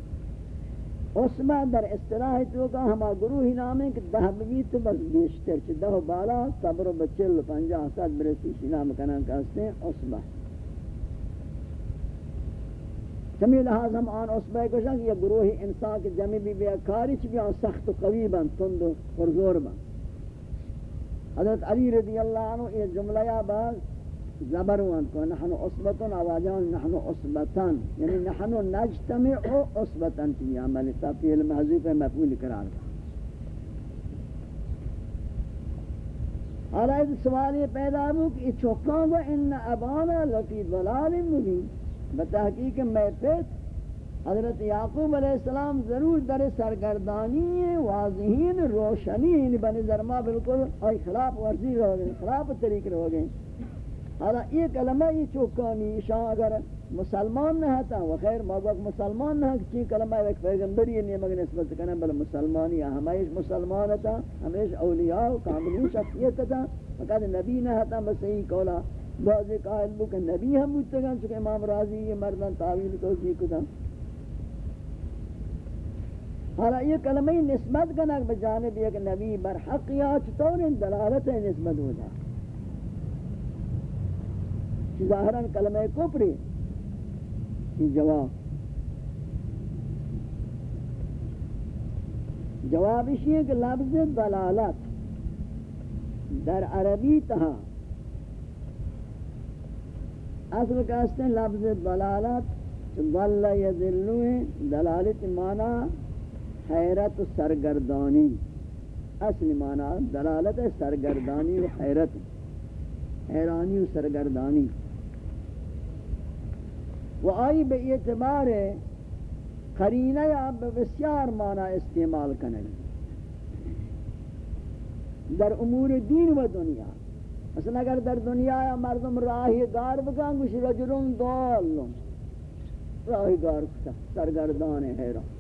عثمہ در اصطلاح تو کا ہما گروہی نامیں کہ دہ بھی تو بس بیشتر چھ، دہ بالا، صبر و بچل پنجا سات برسی شی نام کنن کہتے ہیں عثمہ چمی لحاظ ہم آن عثمہ کو شاک یہ گروہی انسان کے جمعی بھی بے کاری چھ، بھی آن سخت و قوی بن، تند و پرزور بن۔ حضرت علی رضی اللہ عنہ یہ جملہ یا بعض زبر وان کو نحن عصبتن آواجان نحن عصبتن یعنی نحن نجتمع عصبتن کی عمل. تا فعل محذوف مفعول قرار دا حالا اس سوال یہ پیدا ہو کہ چوکاں و ان ابانا لفی ضلال مبین. بتحقیق میں پیت حضرت یعقوب علیہ السلام ضرور در سرگردانی واضحین روشنین بنی ذرما بالکل آئی خلاف ورزی رہو گئے خلاف طریق رہو گئے۔ حالا یہ کلمہ یہ چوکانی شاہ اگر مسلمان نہ ہوتا و خیر مابق مسلمان نہ چی کلمہ ایک پیغمبری نہیں مگر نسبت کرنا بل مسلمانی ہاں، ہمیش مسلمان تھا ہمیش اولیاء و کاملین شخصیت تھا فقط نبی نہ ہوتا بس صحیح کولا۔ بعض قائل بو کہ نبی ہم متگن چونکہ امام راضی یہ مردان تعویل کو جی کتا۔ حالا یہ کلمہ نسبت کرنا بجانب ایک نبی برحق یا چطور دلالت نسبت ہو جائے ظاہراً کلمہ کفری یہ جواب. جواب اسی ہے کہ لفظ دلالت در عربی تہا. اصل کہتے ہیں لفظ دلالت ضل یذلوه دلالت معنی حیرت و سرگردانی۔ اصل معنی دلالت سرگردانی و حیرت۔ حیرانی و سرگردانی۔ و آئی بے اعتبار قرینہ یا بسیار معنی استعمال کرنے در امور دین و دنیا۔ مثلا اگر در دنیا یا مردم راہی گار بکن کچھ رجلون دولن راہی گار کتا سرگردان حیران۔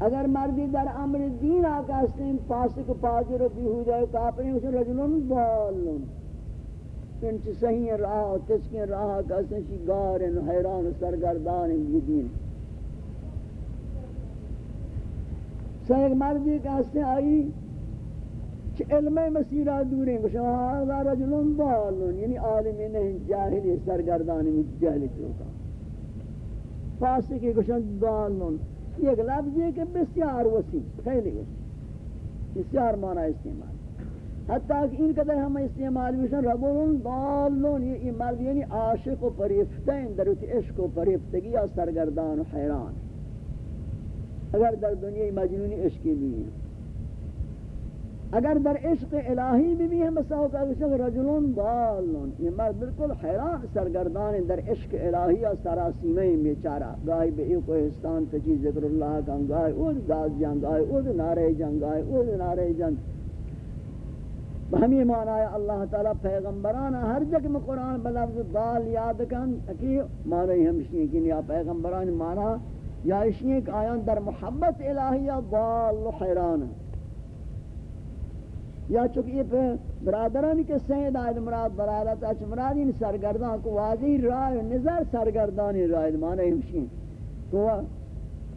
اگر مردی در امر دین آکا ہیں پاسک پاجر و بیہودہ کافرین اسے رجلون دولن پنچ صحیح راہ، تسکین راہ کسن شی گارن حیران سرگردان بدین سیک مردی کسن آئی چھ علم مسیرہ دوریں کشا ہاں رجلون بالون یعنی عالمی نہیں جاہلی سرگردان جاہلی چلوکا فاسقی کشا بالون ایک لفظ یہ کہ بسیار وسیع، خیلی وسیع. بسیار معنی استعمال. حتیٰ کہ ان قدر ہم استعمال بشن، ربون ضالون یہ مرد یعنی عاشق و پریفتین در اتی عشق و پریفتگی یا سرگردان و حیران. اگر در دنیا مجنونی عشقی بھی ہیں اگر در عشق الہی بھی بھی ہیں مساو کا عشق رجلون ضالون یہ مرد بالکل حیران سرگردان در عشق الہی یا سراسیمہ بیچارہ گاہی بے ایک احسان تجی ذکر اللہ کا، گاہی اود گاز جان گاہی اود نارے جان گاہی اود نارے جان بہمی معنی ہے اللہ تعالی پیغمبران ہر جگہ میں قرآن بلفظ دال یاد کن، اکی معنی ہمشی کہ یا پیغمبران معنی یا اشی کہ آیان در محبت الہیہ دال و حیران۔ یا چونکہ یہ برادرانی کے سید آئید مراد برادت اچھ مرادین سرگردان، کو واضح رائے و نظر سرگردانی رائے معنی ہمشی تو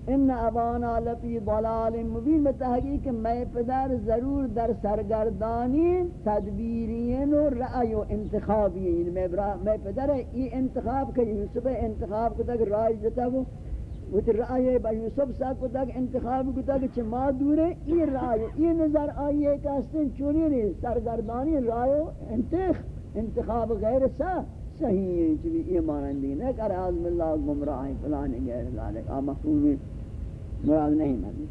ان ابانا لفی ضلال مبین بتحقیق میں پدر ضرور در سرگردانی تدبیرین و رأی و انتخابین یعنی میں پدر ای انتخاب کہ یوسف انتخاب کو تک رائج دیتا وہ وہ رائے با یوسف سا کو تک انتخاب کو تک چھ ما دورے یہ رائے یہ نظر آئیے کہ استن چونی نہیں، سرگردانی رائے انتخ، انتخاب غیر سا، صحیح ہے چلی یہ مانندی نہیں کہ عزم اللہ، گمراہ فلان غیر ذالک آ مفہوم مراد نہیں مانی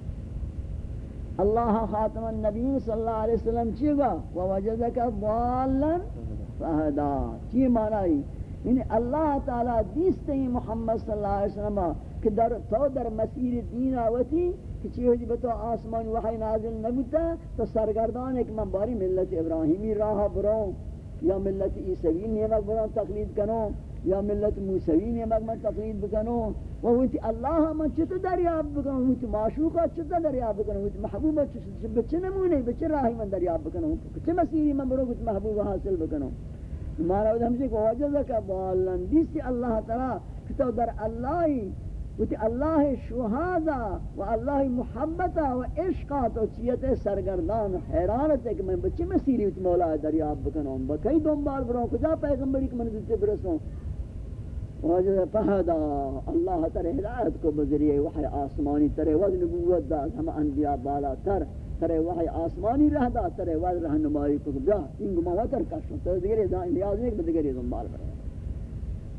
اللہ خاتم النبی صلی اللہ علیہ وسلم چیگا ووجدک ضالا فہدا چی معنی یعنی اللہ تعالی دیستے محمد صلی اللہ علیہ وسلم کہ در تو در مسیر دین آوتی کہ چیزی بتو آسمان وحی نازل نبوتا تو سرگردان ایک من باری ملت ابراہیمی راہ برو یا ملت عیسوی نیمک برو تقلید کنو یا ملت موسوی نیمک من تقلید بکنو و وانتی اللہ من چطور دریاب بکنو وانتی معشوقا چطور دریاب بکنو وانتی محبوبا چطور بچے نمونے بچے راہی من دریاب بکنو چطور مسیری من برو کچھ محبوب حاصل بکنو مارا ودھم سے کو وجزک بالن دیسی اللہ تعالی کہ تو در اللہ وتی اللہ شہادا و اللہ محبتا و عشقا تو چیت سرگردان حیرانت ہے کہ میں بچے میں سیری وتی مولا دریاب بکنوں بکئی دنبال بروں کجا پیغمبری کہ من دیتے برسوں؟ وجہ فہدا، اللہ تعالی ہدایت کو بذریعہ وحی آسمانی ترے وز نبوت دا، ہم انبیاء بالا تر ترے وحی آسمانی رہ دا ترے وز رہنمائی کو جا ان گما وتر کشو تو دیگری دا نیاز نہیں کہ دیگری دنبال برے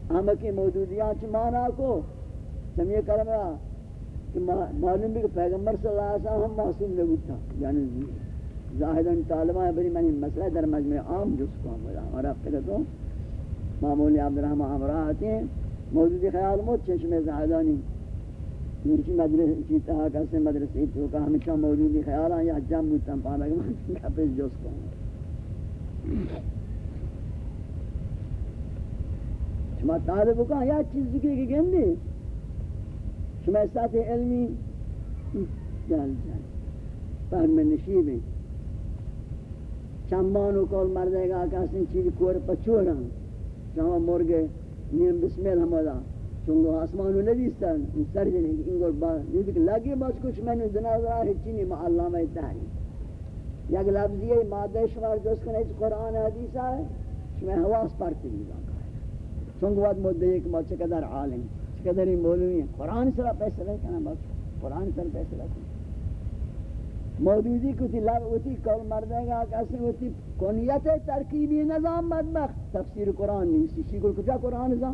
ہم کی موجودیات مانا کو؟ سمیہ کلمہ کہ معلوم بھی کہ پیغمبر صلی اللہ علیہ وسلم ہم معصوم نہیں ہوتا یعنی ظاہداً طالبہ ہے بری میں مسئلہ در مجمع عام جس کو ہم بدا ہمارا فکر تو معمولی عبدالرحمہ ہمراہ آتے ہیں۔ موجودی خیال موت چشم زاہدانی۔ نیچی مدرس اسی طرح کسی مدرسی تو کہ ہمیشہ موجودی خیال آئیں یا جم بودتا ہم پانا کہ میں کپس جس کو شما طالب کو یا چیز ذکر کی گندی شما ساتھ علمی جل جل فهم نشیب چنبان و کول مردے گا کسی چیز کور پچورا شما مرگے نیم بسم اللہ ہمارا چونگو آسمانو ندیستن ان سر جنے کہ انگور با یہ کہ لگے بس کچھ میں نے جنازہ ہے چینی ما علامہ تحریم یک لفظی ہے مادہ شمار جس کنے قرآن حدیث ہے شما حواس پرتی نہیں چونگو وقت مدعی کہ ما چقدر عالم. قدر ہی مولوی ہیں۔ قرآن سرا فیصلہ کرنا بس۔ قرآن سرا فیصلہ کرنا موجودی کتی لب ہوتی کول مردے گا کسی ہوتی کنیت ترکیبی نظام بدبخت۔ تفسیر قرآن نہیں سی گل کجا قرآن نظام؟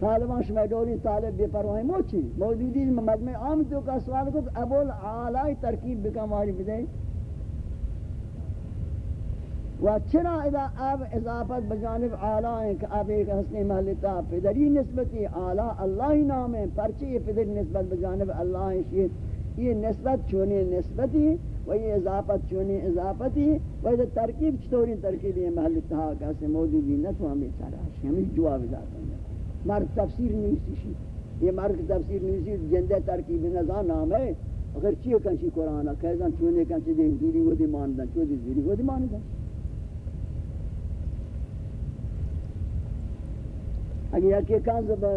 طالبان شما دوری طالب بے پرواہی موچی۔ موجودی جی مجمع عام تو کا سوال کو ابول اعلی ترکیب بکا ماری بدے و چرا اذا اب اضافت بجانب اعلی ہیں کہ اب ایک حسن محلتا پدری نسبتی اعلی اللہ نام ہے پرچے یہ پدر نسبت بجانب اللہ ہے یہ نسبت چونی نسبتی و یہ اضافت چونی اضافتی و یہ ترکیب چطوری ترکیب یہ محلتا کیسے موجودی نہ تو ہمیں چارا ہمیں جواب ذات ہے مرد تفسیر نہیں سی یہ مرد تفسیر نہیں سی جندے ترکیب نظام نام ہے۔ اگر چیئے کنشی قرآن ہے کہزان چونے کنشی دیں دوری وہ دی ماندن چو دی دوری وہ دی ماندن اگر یکی کنز با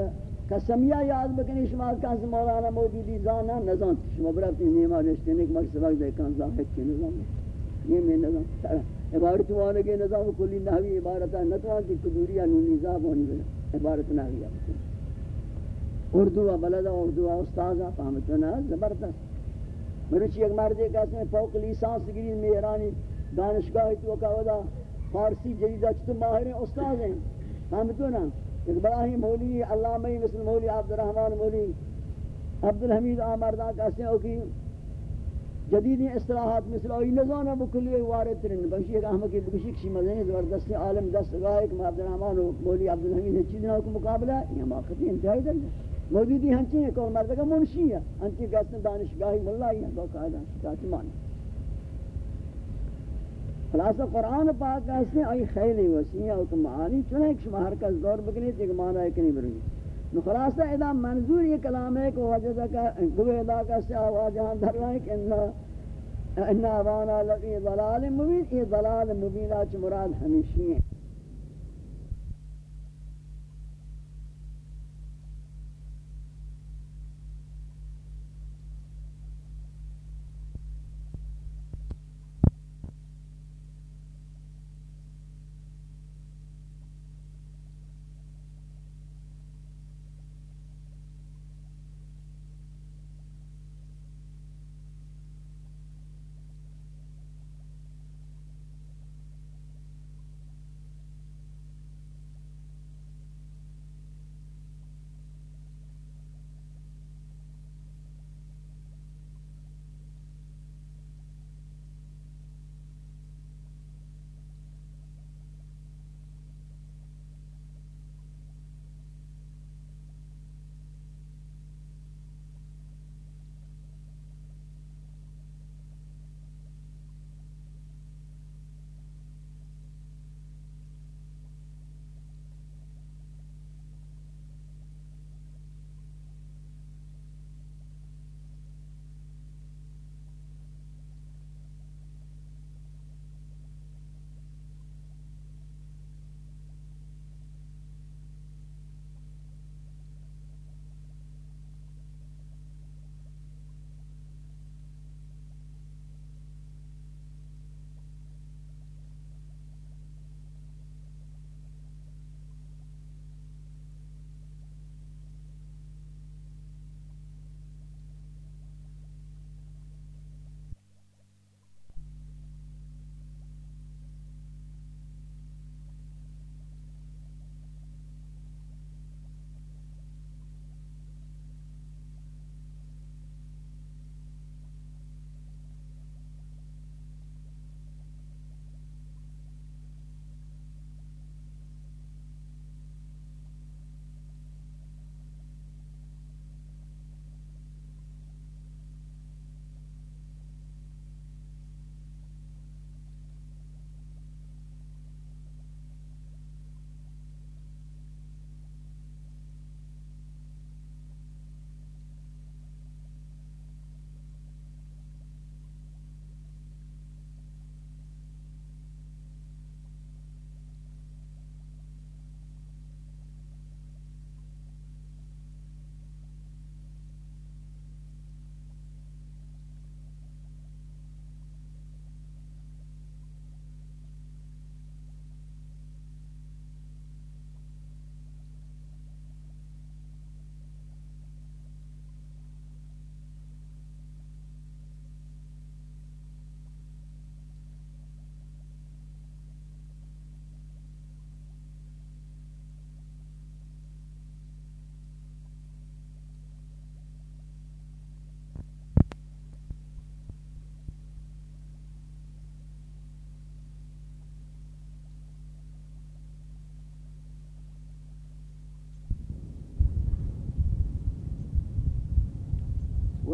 قسمیہ یاد بکنی، شما کنز مولانا موجودی زانا نظام شما برفتی نیمہ رشتے نیک مقصد وقت دے کنز آخر کی نظام یہ میں نظام عبارت وانگی نظام کلی نحوی عبارتا نتوان کی کدوری انونی زاب ہونی بلا عبارت نحوی اردو بلدہ اردو استاذہ فهمتونا زبردست. مروچی ایک مردے کہتے ہیں فوق لیسانس گری میرانی دانشگاہی تو کہا فارسی جدیدہ چھتو ماہرین استاذ ہیں فهمتونا ایک بڑا ہی مولی، علامہ مثل مولی، عبدالرحمن مولی، عبدالحمید آمردان کہتے ہیں کہ جدید اصلاحات مثل اوی نظام بکلی وارد ترین بخشی ایک احمد کی بکشی کشی مزنی زبردست عالم دست گاہ ایک عبدالرحمن مولی عبدالحمید ہے چیزیں کو مقابلہ یہ موقعی انتہائی درجہ موجودی ہنچی ہیں کول مردہ کا منشی ہے ہنچی کہتے ہیں دانشگاہی ملائی ہیں تو باقاعدہ شکاچی مانی۔ خلاصہ قرآن پاک کہتے ہیں آئی خیلی وسیع ہے اور معانی چنے ایک شما ہر کس دور بکنی تھی ایک معنی ایک نہیں برگی نو خلاصہ ادا منظور یہ کلام ہے کہ وجہ کا گوے ادا کا سے آواجہاں در رہا ہے کہ انہا انہا وانا لفی ضلال مبین، یہ ضلال مبینہ چھ مراد ہمیشی ہیں۔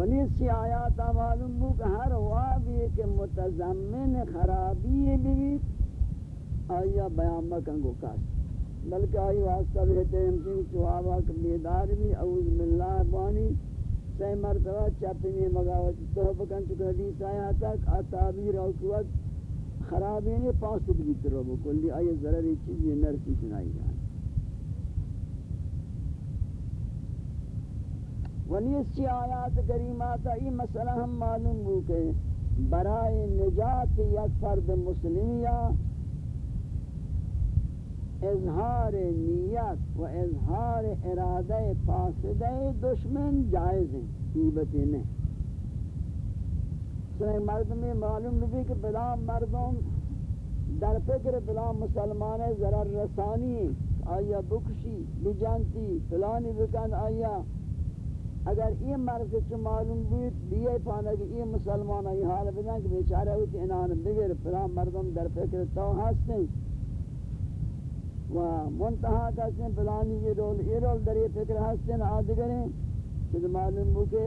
ونیسی آیات معلوم بو کہ ہر وابی کے متضمن خرابی بھی آیا بیان مکن کو کاس بلکہ آئی واسطہ بہتے ہیں کہ چوابا کہ بیدار بھی اعوذ باللہ بانی. سی مرتبہ چپنی مگاوت تو بکن چکہ حدیث آیا تک آتابیر او قوت خرابی نے پاسد بھی ترو بکلی آئی ضرری چیزی نرسی سنائی جائے ولی اس کی آیات کریمات ای مسئلہ ہم معلوم ہو کہ برائے نجات یک فرد مسلمیہ اظہار نیت و اظہار ارادہ فاسدہ دشمن جائز ہیں قیبتی نہیں۔ سنیں مردم معلوم بھی کہ بلا مردم در فکر، بلا مسلمان ضرر رسانی آیا بکشی بجانتی فلانی بکن، آیا اگر یہ مرد چھ معلوم بود دیئے پانا کہ یہ مسلمان آئی حال بدن کہ بیچارہ ہوتی انان بگر فلان مردم در فکر تو ہستیں و منتہا کا کہتے فلانی یہ رول یہ رول در یہ فکر ہستیں آدگریں کہ معلوم ہو کہ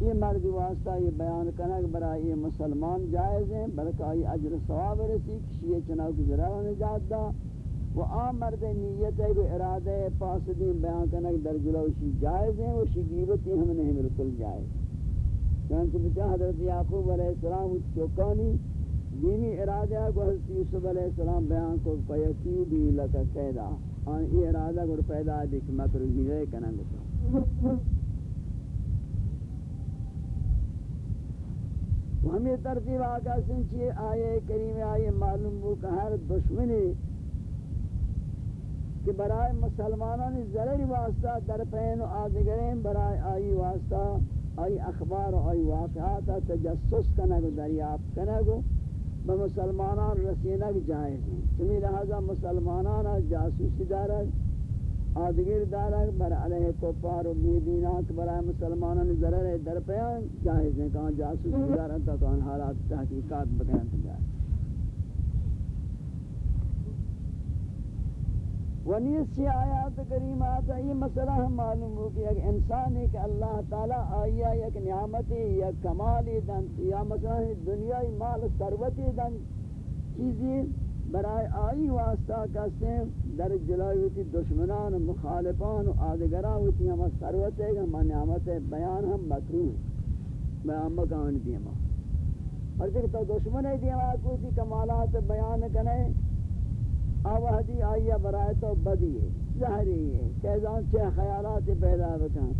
یہ مرد واسطہ یہ بیان کرنا کہ برای یہ مسلمان جائز ہیں بلکہ یہ عجر ثواب رسی کسی یہ چناو کی ذرا نجات دا و آم مرد نیت ہے کہ ارادہ پاسدین بیان کرنا کہ در جلوشی جائز ہیں وہ شگیبتی ہم نہیں، بالکل جائز۔ چنانچہ بچہ حضرت یعقوب علیہ السلام چوکانی دینی ارادہ کو حضرت یوسف علیہ السلام بیان کو فیقی بھی لکا قیدہ آن یہ ارادہ کو پیدا دیکھ مکر گیرے کنا گتا ہمیں ترتیب آگا سنچی آئے کریم آئے معلوم ہو کہ ہر دشمنی کہ برائے مسلمانان ضرر واسطہ در پین و آدگرین برائے آئی واسطہ، آئی اخبار و آئی واقعات تجسس کنگو دریاب کنگو بمسلمانان رسینگ جائز ہیں۔ چمی لہذا مسلمانان جاسوسی دارد آدگر دارد بر علیہ کفار و بیدینات برائے مسلمانان ضرر در پیان جائز ہیں۔ کہاں جاسوسی دارد تا کہاں حالات تحقیقات بکنن۔ ونیس سی آیات کریمات، یہ مسئلہ ہم معلوم ہو کہ ایک انسان ہے کہ اللہ تعالی آیا یک نعمتی یک کمالی دن، یا مثلا دنیای مال ثروتی دن، چیزی برای آئی واسطہ کہتے ہیں، در جلائی ہوتی دشمنان مخالفان و آدگران ہوتی ہم ثروت ہے کہ ہم نعمت بیان ہم مکروح بیان مکان دیما۔ اور جب تو دشمن ہے دیما کوئی کمالات بیان کنے آوہدی آئیہ برای تو بدی ہے ظاہری ہے کہزان چھے خیالات پیدا بکن۔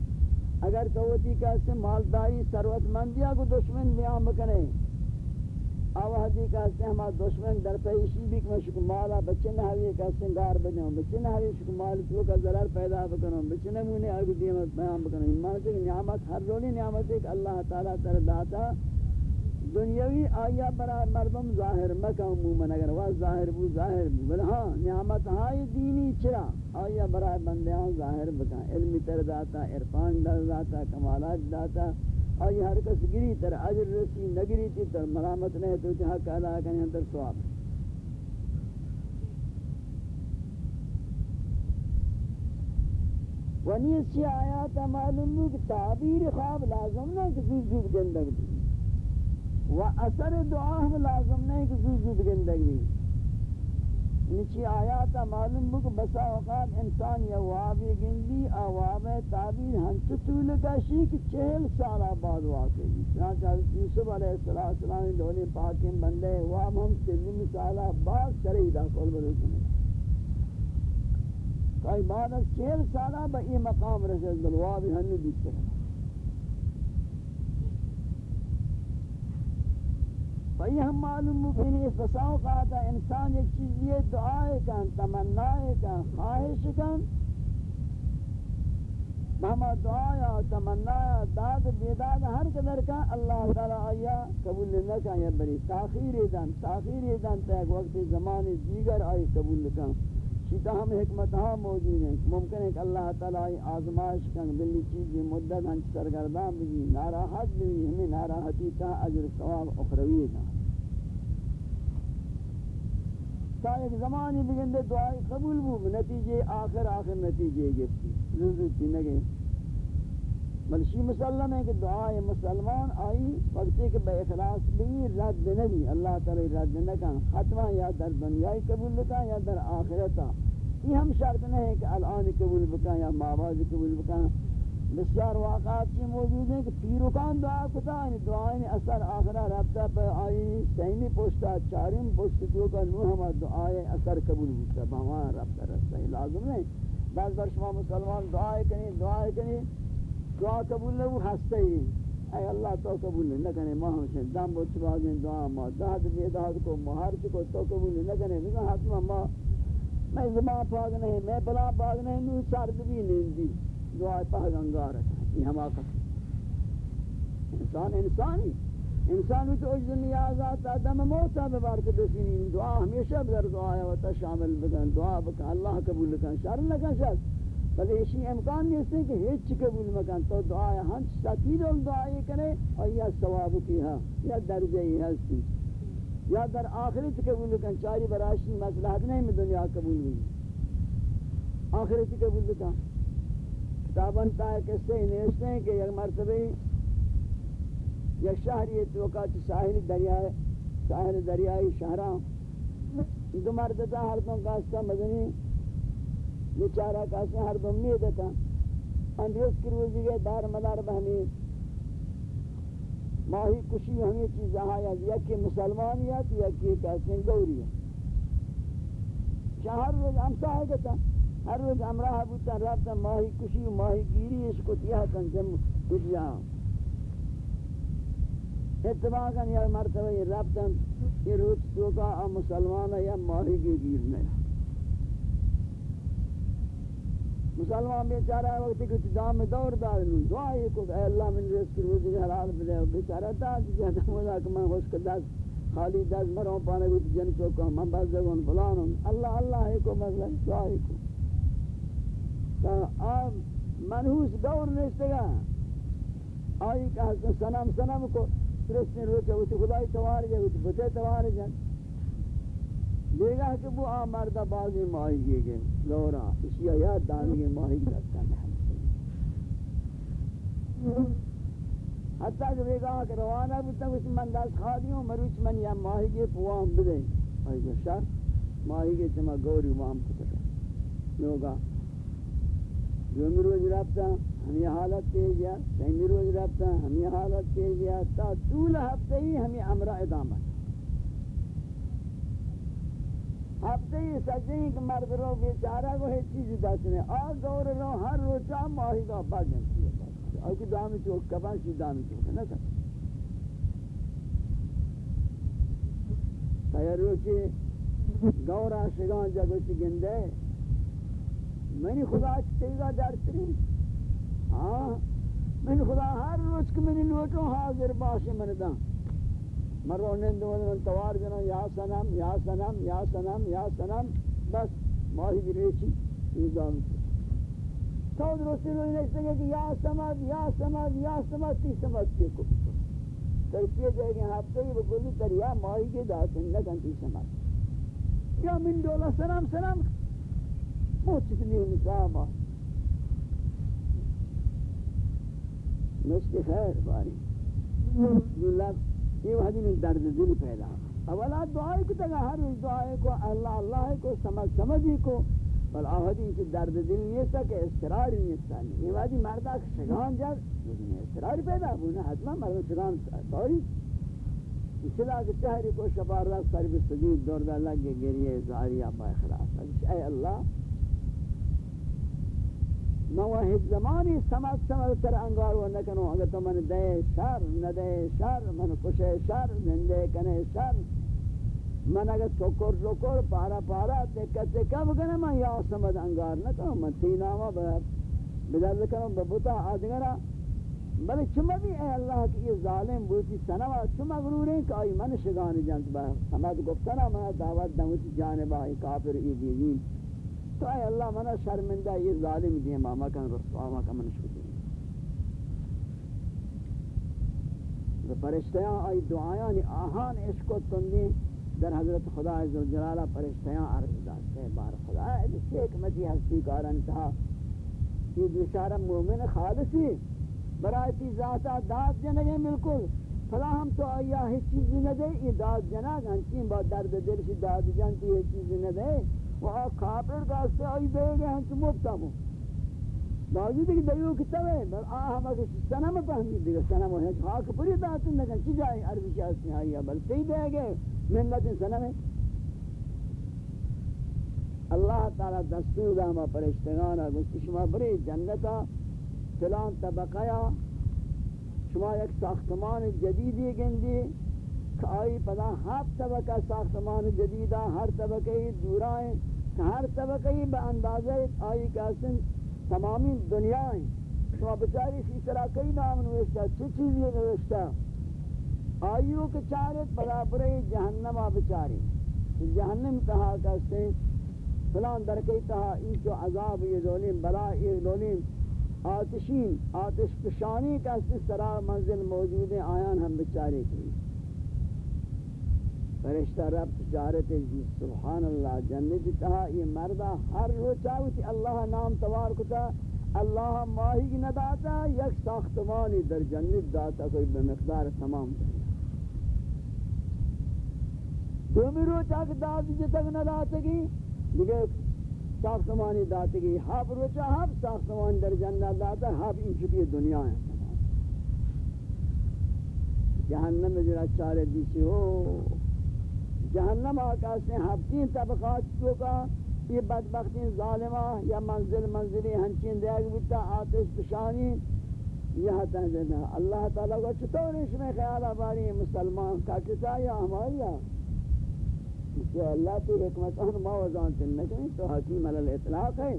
اگر توتی کہتے مالداری سروت مندیا کو دشمن بیان بکنے۔ آوہدی کہتے ہما دشمن در پیشی بھی کما شکو مالا، بچے نحوی کہتے گار بجاؤں بچے نحوی شکو مال تو کا ضرر پیدا بکنوں بچے نمونے آگو دیمت بیان بکنوں ایمان سے نعمت، ہر رولی نعمت ہے کہ اللہ تعالیٰ تر داتا دنیاوی آیا برای مردم ظاہر مکہ عموما اگر وہ ظاہر بو ظاہر بو بل ہاں نعمت ہائی دینی چرا؟ آیا برای بندیاں ظاہر بکا علمی تر داتا، عرفان در داتا، کمالات داتا. آیا ہر کس گری تر عجر رسی، نگری تی تر ملامت نہیں تو جہاں کہلا کرنے ہم تر سواب. ونی اسی آیات معلوم ہو کہ تعبیر خواب لازم نہ کہ زود زود گندگ دی و اثر دعا ہم لازم نہیں کہ زود زود گندگی۔ یعنی نیچی آیاتا معلوم بک بسا اوقات انسان یا وابی گندی آواب تعبیر ہنچ طول کشی کہ چہل سالہ بعد واقعی چنانچہ حضرت یوسف علیہ السلام دولی پاکیم بندے واب ہم چلیم سالہ بعد شرعیدہ قول برسنے کہ بعد از چہل سالہ با ای مقام رسل دلوابی ہنو دیتے ہیں بھئی ہم معلوم مکنی فساو قاعدہ انسان ایک چیز، یہ دعائے کن تمنائے کن خواہش کن۔ ہما دعایا تمنایا داد، بیداد ہر قدر کا اللہ تعالی آیا، قبول نہ کن یا بری تاخیر دن تاخیر دن تا وقت زمان دیگر آئی قبول کن۔ چیتا ہم حکمت ہاں موجود ہیں۔ ممکن ہے کہ اللہ تعالی آزمائش کن بلی چیزی مدت ہنچ سرگردان بھی ناراحت بھی ہمیں ناراحتی تا عجر ثواب اخروی دا تا ایک زمانی بگندے دعائی قبول بو، نتیجے آخر آخر نتیجے گفتی. زلزلتی نگے بلشی مسلم ہے کہ دعائے مسلمان آئی، وقتی کہ بے اخلاص بھی رد نہیں اللہ تعالی رد نکن ختمہ یا در دنیای قبول بکا یا در آخرتا. یہ ہم شرط نہیں ہے کہ الان قبول بکا یا ماباز قبول بکا. بسیار واقعات کی موجود ہیں کہ پیروکان دعا کتا یعنی دعائیں اثر آخرہ ربطہ پہ آئی سہمی پوشتا چاریم پوشت جو کا نو ہما دعائیں اثر قبول بکتا بہمان ربطہ رستا ہے، لازم نہیں۔ بعض بار شما مسلمان دعائیں کنی دعائیں کنی دعا قبول نہ ہستے ہی۔ اے اللہ، تو قبول نہ کرے ماں سے دم بوچ باگیں دعا، ما داد بے داد کو مہار کو تو قبول نہ کرے نہ ہاتھ ماں میں زمان پاک نہیں، میں بلا پاک نہیں نو سرد بھی نہیں دی۔ دعا پاک انگار یہ ہم انسان انسانی، انسان تو اجد نیازات دم موتا ببارک دسینی دعا ہمیشہ بدر دعا ہے و شامل بکن، دعا بکن، اللہ قبول کن شر نہ کن شر۔ بلے اسی امکان نہیں سے کہ ہیچ قبول مکان تو دعا ہے ہنچ ساتیر دعائی کرے اور یا ثواب کی ہاں یا درجہ ہی ہستی۔ یا در آخرت قبول کن چاری براشی مصلحت نہیں میں دنیا قبول ہوئی۔ آخرت قبول کن کتابن تاہ کسے نیشتے ہیں کہ یک مرتبہ یک شہری توقات ساحل دریائے ساحل دریائی شہران دو مردتا ہر دن کاستا مدنی، بیچارہ کاسے ہر دم میں دیتا اندرس کی روزی گئے دار مدار بہنی۔ ماہی کشی ہمیں چیز آیا ہاں، یا کہ مسلمانیت یا کہ کاسے گوریت ہر روز امسا ہے گتا۔ ہر روز امراہ بوتا رابطہ ماہی کشی و ماہی گیری، اس کو تیہ کن جم دنیا۔ اتباقا یا مرتبہ یہ رابطہ یہ روز تو مسلمان یا ماہی گیر نہیں۔ مسلمان بیچارہ وقت کہ دام دور دار نو دعائی کو اے اللہ من رزق روزی حلال بدے بیچارہ تا جہاں مولا کہ میں خوش کر خالی دس مروں پانے کو جن چوکا من بس جگون فلانوں اللہ اللہ ہے کو مطلب دعائی کو۔ تا منحوس دور نشتگا آئی کہ سنم سنم کو درستین روچا وہ خدای توار جائے وہ بتے توار جائے دیگا کہ وہ آ مردہ بازی ماہی گئے گئے لورا، اسی آیات دانگی ماہی کرتا ہے حتی کہ دیگا کہ روانہ بودتا کچھ من دست خادیوں مروچ من یا ماہی گئے پوام بدے آئی گا شر ماہی گئے چما گوری وام کتکا لوگا جو مروز رابطہ ہمیں حالت تیز یا سہمی روز رابطہ ہمیں حالت تیز یا تا طول ہفتے ہی ہمیں عمرہ ادامت ہفتے ہی سجے ہیں کہ مرد رو بیچارہ کو ہے چیز دسنے آگ گور رو ہر روچا ماہی کا باگن کیا اور کی دامی چوک کبان سی دامی چوک نہ کر تایا روچے گورا شگان جگوش گندے۔ میں خدا چیزا درتری ہاں میں نے خدا ہر روچ کہ میں نوٹوں حاضر باشے من دان مرو نند من توار جنا یا سنم یا سنم یا سنم یا سنم. بس ماہی گریچی نظام تو درستی روی نشتے گئے کہ یا سمد یا سمد یا سمد، تی سمد کے کو ترکیہ جائے گئے ہفتے ہی بکلی تریا ماہی کے داتن لگن تی سمد. یا من دولا سنم سنم. موچ کنی نظام مشک خیر باری لفظ یہ وحدی میں درد دل پیدا اولا دعائی کو تگا ہر اس دعائی کو اللہ اللہ کو سمجھ سمجھی کو بل آہدی کی درد دل نہیں سا کہ استرار نہیں سا یہ وحدی مردہ شگان جد لیکن استرار پیدا ہونا حتما مرد شگان داری اسلا کہ چہری کو شبار رہا سر بستجید دور دا لگ گریے زاری آبا اخلاص اے اللہ مواحد زمانی سمت سمت تر انگار و نکنو اگر تو من دے شر ندے شر، من کشے شر نندے کنے شر. من اگر چکر چکر پارا پارا تکا تکا بکنے من یا سمت انگار نکنو من تیناما بدر کنو ببتا آدگرا بلے چما بھی اے اللہ کی یہ ظالم بوتی سنوا، چما غرور ہیں کہ آئی من شگان جانت با. سمت گفتنا من دعوت دموتی جانبا کافر، ای دیدین. تو اے اللہ منا شرمندہ یہ ظالم دیئے ماما کن رسوا، ما کن منشو دیئے پرشتیاں آئی دعایانی، آہان عشق و تندی در حضرت خدا عز و جلالہ پرشتیاں عرض داشتے بار خدا ہے جس حکمتی ہستی کارن تھا، یہ بیچارہ مومن خالصی برای تی ذاتا داد جنگے بالکل فلا ہم تو آیا ہی چیزی نہ دے یہ داد جنگ ہنچین با درد دل سی داد جنتی، یہ چیزی نہ دے وہ کافر کا آئی دے گے ہنچ مبتا مو باوجود کہ دیو کتاب ہے، بل آ ہم اگر سنم پہنی دیگا سنم ہے خاک پوری دات نہ کہ جائے عربی شاس میں آئی بل تی دے گے محنت سنم ہے اللہ تعالی دستور دا ہم پرشتگانا گوشت، شما بری جنتا، فلان طبقہ شما یک ساختمان جدیدی گندی کہ آئی پدا ہات طبقہ ساختمان جدیدہ، ہر طبقی دورائیں۔ کہ ہر طبقی با اندازہ آئی کاسن تمامی دنیا ہیں۔ شما بچاری اسی طرح کئی نام نوشتا چھ چیزی نوشتا آئیو کے چارت پدا برے جہنمہ بچاری۔ جہنم تہا کاسن فلان درکی تہا ایچو عذاب یہ دولیم بلا یہ دولیم آتشین، آتش پشانی کا اس طرح منزل موجود ہیں، آیان ہم بچارے کی فرشتہ رب تجارت جی سبحان اللہ جنت تہا، یہ مردہ ہر روز چاہوتی اللہ نام توار کتا، اللہ ماہی کی نداتا، یک ساختمانی در جنت داتا، کوئی بمقدار تمام دنیا۔ دومی روز چاہتا داتی جتک جی نداتا کی دیکھے ساختمانی داتے گی ہاپ روچا ہاپ ساختمان در جنہ داتا ہاپ ان چکی دنیا ہے۔ جہنم جرا چارے دیسی ہو جہنم آقا سے ہفتین طبقات تو کا؟ یہ بدبختی ظالمہ، یا منزل منزلی ہنچین دیا گتا آتش پشانی یہ حتن دینا اللہ تعالیٰ کو چطور اس میں خیال آباری مسلمان؟ کا کتا یا ہماری کہ اللہ کی حکمت ان ما وزانتن نکنی تو حکیم علی الاطلاق ہے۔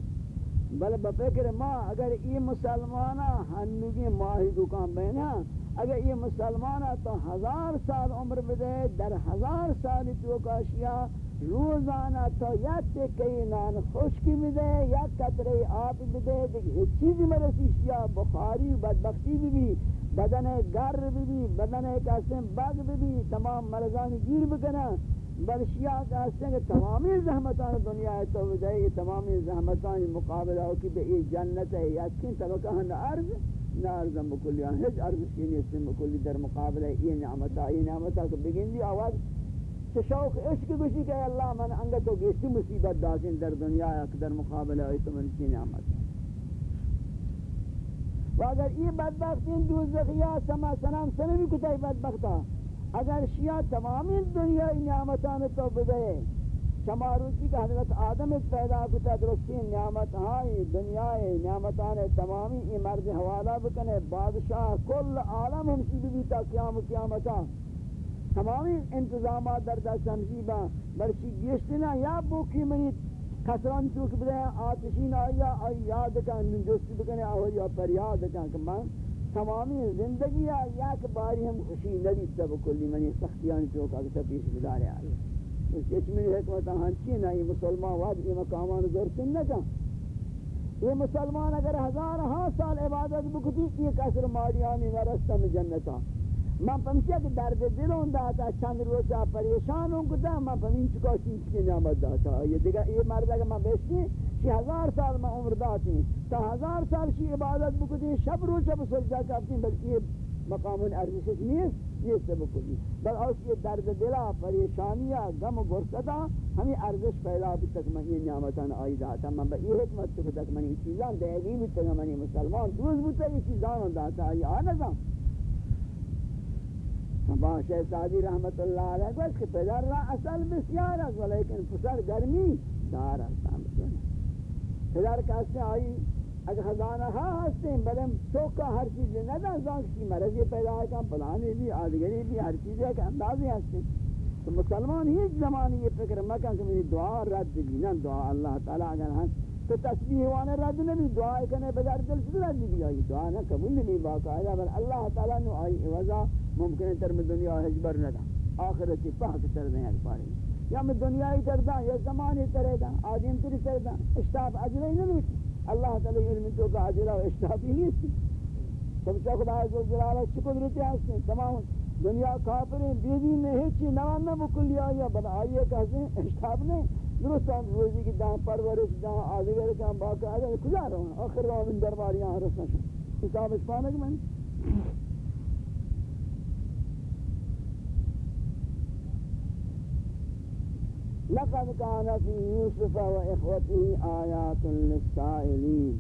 بل بفکر ما، اگر یہ مسلمانا ہنگی ماہی دکان بینا اگر یہ مسلمانا تو ہزار سال عمر بدے، در ہزار سال تو کاشیا روزانہ تو یا تکی نان خوشکی بدے، یا قطرے آپ بدے، دیکھ چیزی مرسی شیا بخاری، بدبختی بھی بھی بدن گر بھی بھی بدن قسم بگ بھی بھی تمام مرضان گیر بکنا برشیا کا ہے کہ تمامی زحمتان دنیا ہے تو بدائی تمامی زحمتان مقابلہ ہو کہ بے جنت ہے یا کن طبقہ ہن عرض نہ عرض بکلی. ہج عرض کی نیست بکلی در مقابلہ یہ نعمتہ یہ نعمتہ کو بگن دی آواز تو شوق، عشق گوشی کہ اللہ من انگا تو گیستی مصیبت داسن در دنیا ہے در مقابلہ ہے من کی نعمت. و اگر یہ بدبخت بدبختین دوزخیہ سما سنام سنمی کتای بدبختہ اگر شیعہ تمامی دنیا نعمتان تو بدے چماروچی کا حضرت آدم اس پیدا کتا درستی نعمت ہائی دنیا نعمتان تمامی ای مرد حوالہ بکنے، بادشاہ کل عالم ہمشی بھی تا قیام قیامتا۔ تمامی انتظامات در دست ہمشی با برشی گیشتنا یا بوکی منی کسران چوک بدے آتشین آیا، آئی یاد کن جوستی بکنے آئی یا پر یاد کن کہ من تمامی زندگی یا یک باری ہم خوشی نبی تب کلی منی، سختیان چوکا کہ پیش گزارے آئے۔ اس کے حکمت ہنچی نا یہ مسلمان واد یہ مقامان زورتن نکا یہ مسلمان اگر ہزار ہاں سال عبادت بکتی، یہ کسر ماریانی نرستا میں جنتا۔ من پمشیا کہ درد دلوں داتا، چند روزا پریشان ہوں کتا، من پمین چکا چین چکی نعمت داتا۔ یہ دیگا یہ مرد اگر من بیشتی شی ہزار سال میں عمر داتی، تا ہزار سال شی عبادت بکتی، شب رو شب سجدہ کرتی، بلکہ مقام ارزشش نیست، یہ سب کلی بل اس یہ درد دلا، پریشانیاں، غم و غرصتا ہمیں ارزش پیدا بھی تک میں یہ نعمتان آئی داتا۔ من با یہ حکمت تو تک میں یہ چیزان دہلی بھی تک میں مسلمان دوز بوتا یہ چیزان داتا۔ یہ آنظام باشا سادی رحمت اللہ علیہ گوش کہ پدر را اصل بسیار است، ولیکن پسر گرمی دار است۔ پدر کہتے آئی اگر خزانہ ہاں ہستے ہیں بلے چوکا ہر چیز نہ دا زانک کی مرضی پیدا ہے کہ پلانے بھی آدگری بھی، ہر چیز ہے کہ اندازے ہستے تو مسلمان ہی زمانی یہ فکر مکہ کہ میری دعا رد بھی نہ دعا اللہ تعالیٰ اگر ہاں تو تسبیح وانا رد نبی دعا کنے بغیر دل سے رد بھی آئی۔ دعا نہ قبول نہیں باقاعدہ، بل اللہ تعالیٰ نے آئی عوضا ممکن ہے تر میں دنیا حجبر نہ دا۔ آخرتی پاک تر دیں ایک پارے یا میں دنیای تر دا، یا زمانی تر دا آدم تری تر دا، اشتاب عجلہ ہی نہیں اللہ تعالی علم تو کا عجلہ و اشتافی ہی نہیں سب سے خدا جو و جلالہ چی قدرتی ہیں، تمام دنیا کافر کافرین بیدی میں ہیچی نوان نہ بکلی آیا بنا۔ آئیے کہتے ہیں اشتاف نہیں۔ درست ہم روزی کی دہاں پرورش دہاں آدھگر کام باقی آدھگر کجا رہا ہوں آخر رہا ہوں درباری آن رسنا شاہ حساب اس پانا کہ میں لقد كان في يوسف وإخوته آيات للسائلين.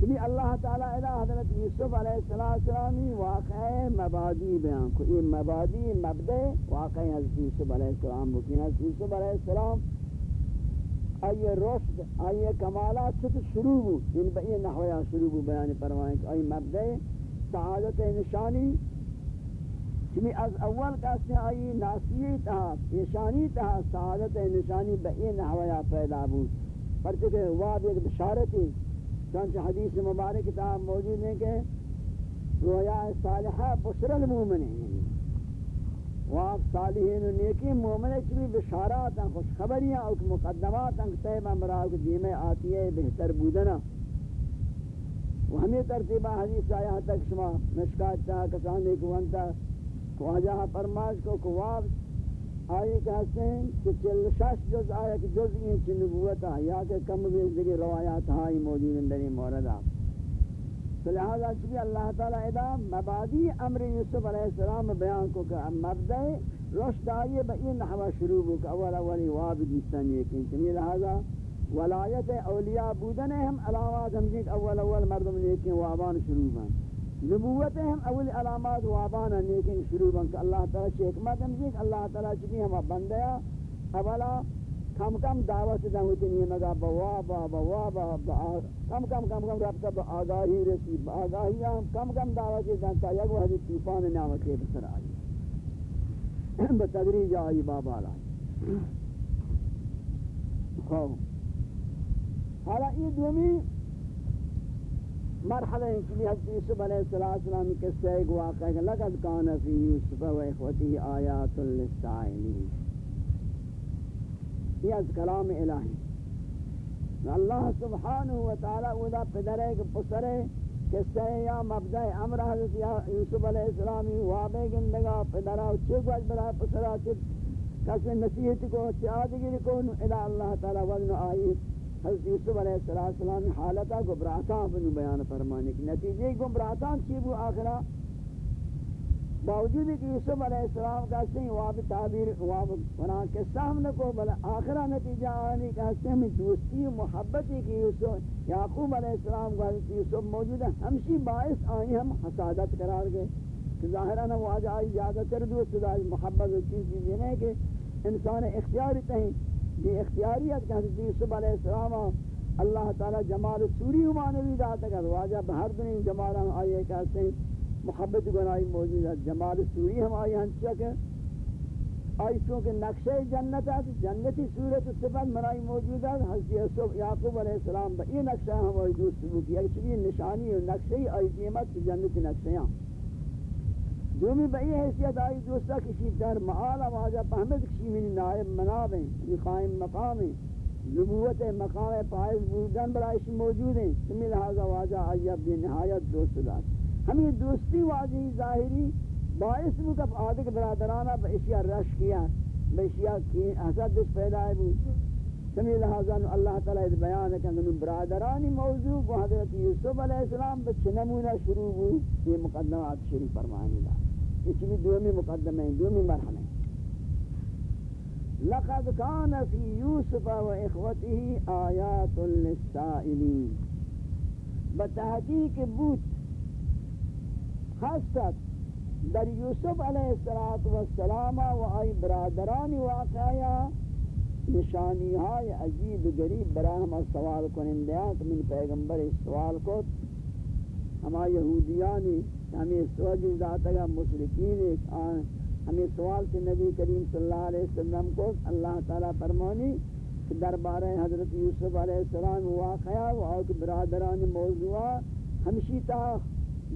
کہ اللہ تعالی الہ حضرت یوسف علیہ السلامی واقع مبادی بیان کو یہ مبادی مبدع واقع حضرت یوسف علیہ السلام بکین حضرت یوسف علیہ السلام آئیے رشد، آئیے کمالات چھت شروع ہو ان یعنی بئی نحویہ شروع ہو بیان پروائیں کہ آئی مبدع سعادت نشانی چمی از اول کسی آئی ناسیی تہا نشانی تہا سعادت نشانی بئی نحویہ پیدا بود. پرچکہ واب ایک بشارتی چنانچہ حدیث مبارک کتاب موجود ہے کہ رویا صالحہ بشر المومن واب صالحین و نیکی مومن چمی بشارات ہیں خوش خبریاں اور مقدمات ہیں کہ تیمہ مراک دیمہ آتی ہے بہتر بودنا و ہمیں ترتیبہ حدیث آیا تک شما مشکات چاہا کسانے کو انتا خواجہ فرماش کو کواب آئی کہتے ہیں کہ چل شش جز آیا کہ جز یہ چی نبوتا یا کہ کم بیز روایات ہائی موجود اندری موردہ تو لہذا چکی اللہ تعالیٰ ادا مبادی امر یوسف علیہ السلام بیان کو کہ مبدع رشد آئیے با این نحوہ شروع کو کہ اول اولی وابد مستن یقین چنی لہذا ولایت اولیاء بودن ہم علامات ہم جنک اول اول مردم لیکن وابان شروع بان نبوت ہم اول علامات وابانا نیکن شروع بن کہ اللہ تعالی چی حکمت ہم جیک اللہ تعالی چی ہم بندیا اولا کم کم دعوت دیں ہوتی نہیں مگا بوابا بوابا کم کم کم کم رابطہ با آگاہی رسی آگاہی ہم کم کم دعوت دیں تا یک وحدی طوفان نعمت بسر آئی۔ بتدریج آئی بابا لائی خواه حالا یہ دومی مرحلہ ہیں کہ حضرت یوسف علیہ السلام کے سیگ واقع ہے لقد کان فی یوسف و اخوتی آیات للسائلین۔ یہ از کلام الہی۔ اللہ سبحانہ وتعالی ودا پدرے کے پسرے قصہ یا مبدع امر حضرت یوسف علیہ السلام وابے گندگا پدرا چھ گوش برا پسرا چھ کسی نصیحت کو، چادگی کو الہ اللہ تعالی وزن آئی حضرت یوسف علیہ السلام حالتا گمراہتاں بنو بیان فرمانے کی نتیجے گمراہتاں چی بو آخرا باوجود کہ یوسف علیہ السلام کہتے ہیں واب تعبیر واب فنا قصہ ہم نے کو بلا آخرا نتیجہ آنی کہتے ہیں دوستی و محبتی کی یوسف یعقوب علیہ السلام کو حضرت یوسف موجود ہے، ہمشی باعث آئی ہم حسادت قرار گئے کہ ظاہرہ وہ آج آئی زیادہ تر دوست دائی محبت و چیز چیز یہ کہ انسان اختیاری تہیں یہ اختیاریت کہ حضرت یوسف علیہ السلام اللہ تعالی جمال سوری مانوی داتا کہ واجہ بہر دنی جمال ہم آئیے کہتے ہیں محبت گناہی موجود ہے۔ جمال سوری ہم آئیے ہنچا کہ آئی چونکہ نقشہ جنت ہے جنتی صورت صفت منائی موجود ہے۔ حضرت یوسف یعقوب علیہ السلام با یہ نقشہ ہم آئی دوست بکی اگر چلی نشانی اور نقشہ آئی قیمت جنتی نقشہ ہیں۔ دومی بئی حیثیت آئی دوستا کسی در معال آوازہ پہمد کسی منی نائب منابیں یہ قائم مقامیں نبوت مقام پائز بودن برایش موجود ہیں سمی لہذا واجہ آئیہ بے نہایت دوست داشت ہمیں دوستی واجہی ظاہری باعث بھی کب آدھک برادرانہ با اشیاء رش کیا با اشیاء حسد دش پیدا ہے بود۔ سمی لہذا اللہ تعالیٰ اس بیان ہے کہ برادرانی موضوع کو حضرت یوسف علیہ السلام بچ نمونہ شروع بود یہ مقدمات شریف فرمانی دا اس بھی دومی مقدمہ ہیں، دومی مرحلہ ہیں۔ لقد كان في يوسف واخوته آيات للسائلين بتحقیق بود خاصت در یوسف علیہ السلام و آئی برادرانی واقعیا نشانی های عجیب غریب براہم سوال کنندیاں کہ من پیغمبر سوال کو ہما یہودیانی ہمیں سوال ذات کا مشرکین ایک، آن ہمیں سوال سے نبی کریم صلی اللہ علیہ وسلم کو اللہ تعالیٰ فرمانی کہ دربار حضرت یوسف علیہ السلام واقعہ و برادران موضوع ہمشی تا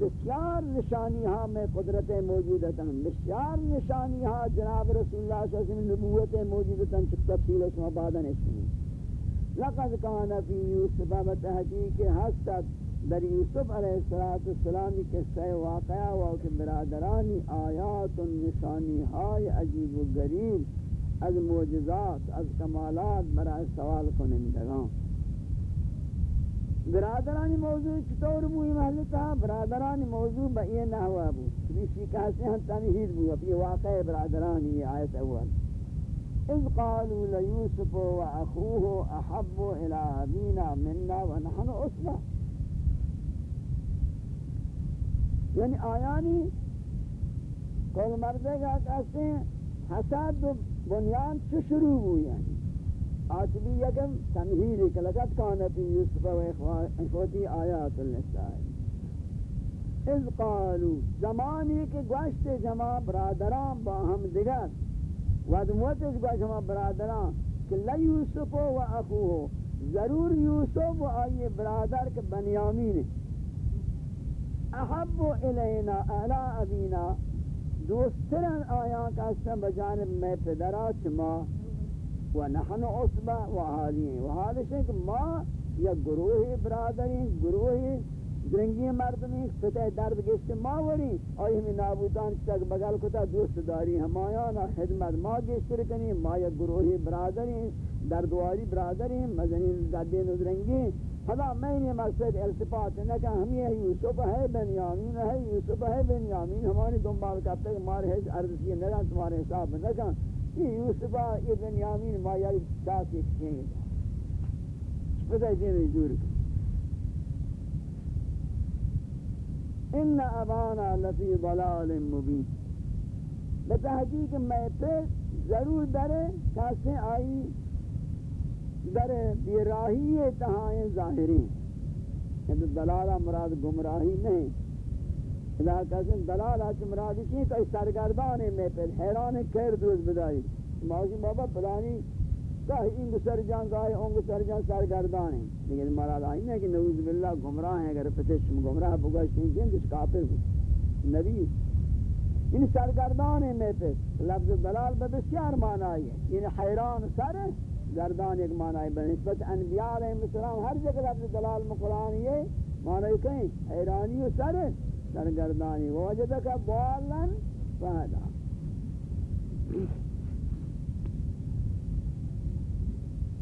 بسیار نشانی ہاں میں قدرت موجودتا بسیار نشانی ہاں جناب رسول اللہ صلی اللہ علیہ وسلم نبوت موجودتا چک تفصیل اس مبادہ نشنی لقد کان فی یوسف بتحقیق حسد در یوسف علیہ السلام کے سے واقعہ و کہ برادرانی آیات نشانی های عجیب و غریب از معجزات، از کمالات برای سوال کنندگان۔ برادرانی موضوع چطور بوئی محلتا برادرانی موضوع با یہ نحوہ بو کسی کہتے ہیں تمہید بو اپنی واقع برادرانی آیت اول. اذ قالوا ليوسف وأخوه أحب إلى أبينا منا ونحن أسرة. یعنی آیانی کل مردے کہتے ہیں حسد بنیان چو شروع ہوئی یعنی آتبی یکم تمہیری کہ لگت کانتی یوسف و اخوتی آیات النسائی. اذ قالو، زمانی کے گوشت جمع برادران با ہم دیگر ودموت اس گوشت جمع برادران کہ لیوسف و اخوه، ضرور یوسف و آئی برادر کے بنیامین. احب الینا اعلا ابینا، دوسترن آیان کا سن بجانب میں پدرات پدرہ چما ونحن عصبہ وحالین وحالش ہے کہ ما یا گروہ برادرین گروہ درنگی مردمی فتح درد گشت ما وری آئی ہمیں نابودان چک بگل کتا دوست داری ہمایانا خدمت ما گشت رکنی، ما یا گروہ برادرین، دردواری برادرین، مزنین دردین درنگی. حالا میں نے مقصد التفات نہ کہ ہم یہ یوسف ہے بنیامین ہے یوسف ہے بنیامین ہماری دنبال کرتے ہیں ہمارے عرض یہ نہ تمہارے حساب نہ کہ یہ یوسفہ ابن یامین ما یاری ساتھ ایک چین پتہ جینے دور ان ابانا لفی ضلال مبین بتحقیق میں پہ ضرور درے کاسے آئی در بیراہی تہائیں ظاہری یعنی دلالہ مراد گمراہی نہیں اذا کہتے دلال آچ مرادی چیئے کہ سرگردان میں پھر حیران کیر دوز بدائی ماضی بابا پلانی کہا انگ سر جان گائے انگ سر جان سرگردان ہیں لیکن مراد آئی نہیں کہ نعوذ باللہ گمراہ ہیں اگر پتش گمراہ بگشتیں جن کس کافر ہو نبی ان سرگردان ہیں میں پھر لفظ دلال بسیار معنی ہے ان حیران سر گردان ایک معنی آئی بنسبت انبیاء علیہ السلام. ہر جگہ لفظ دلال مقرآن یہ معنی کہیں حیرانی و سر سرگردانی وجدک بالن فہدا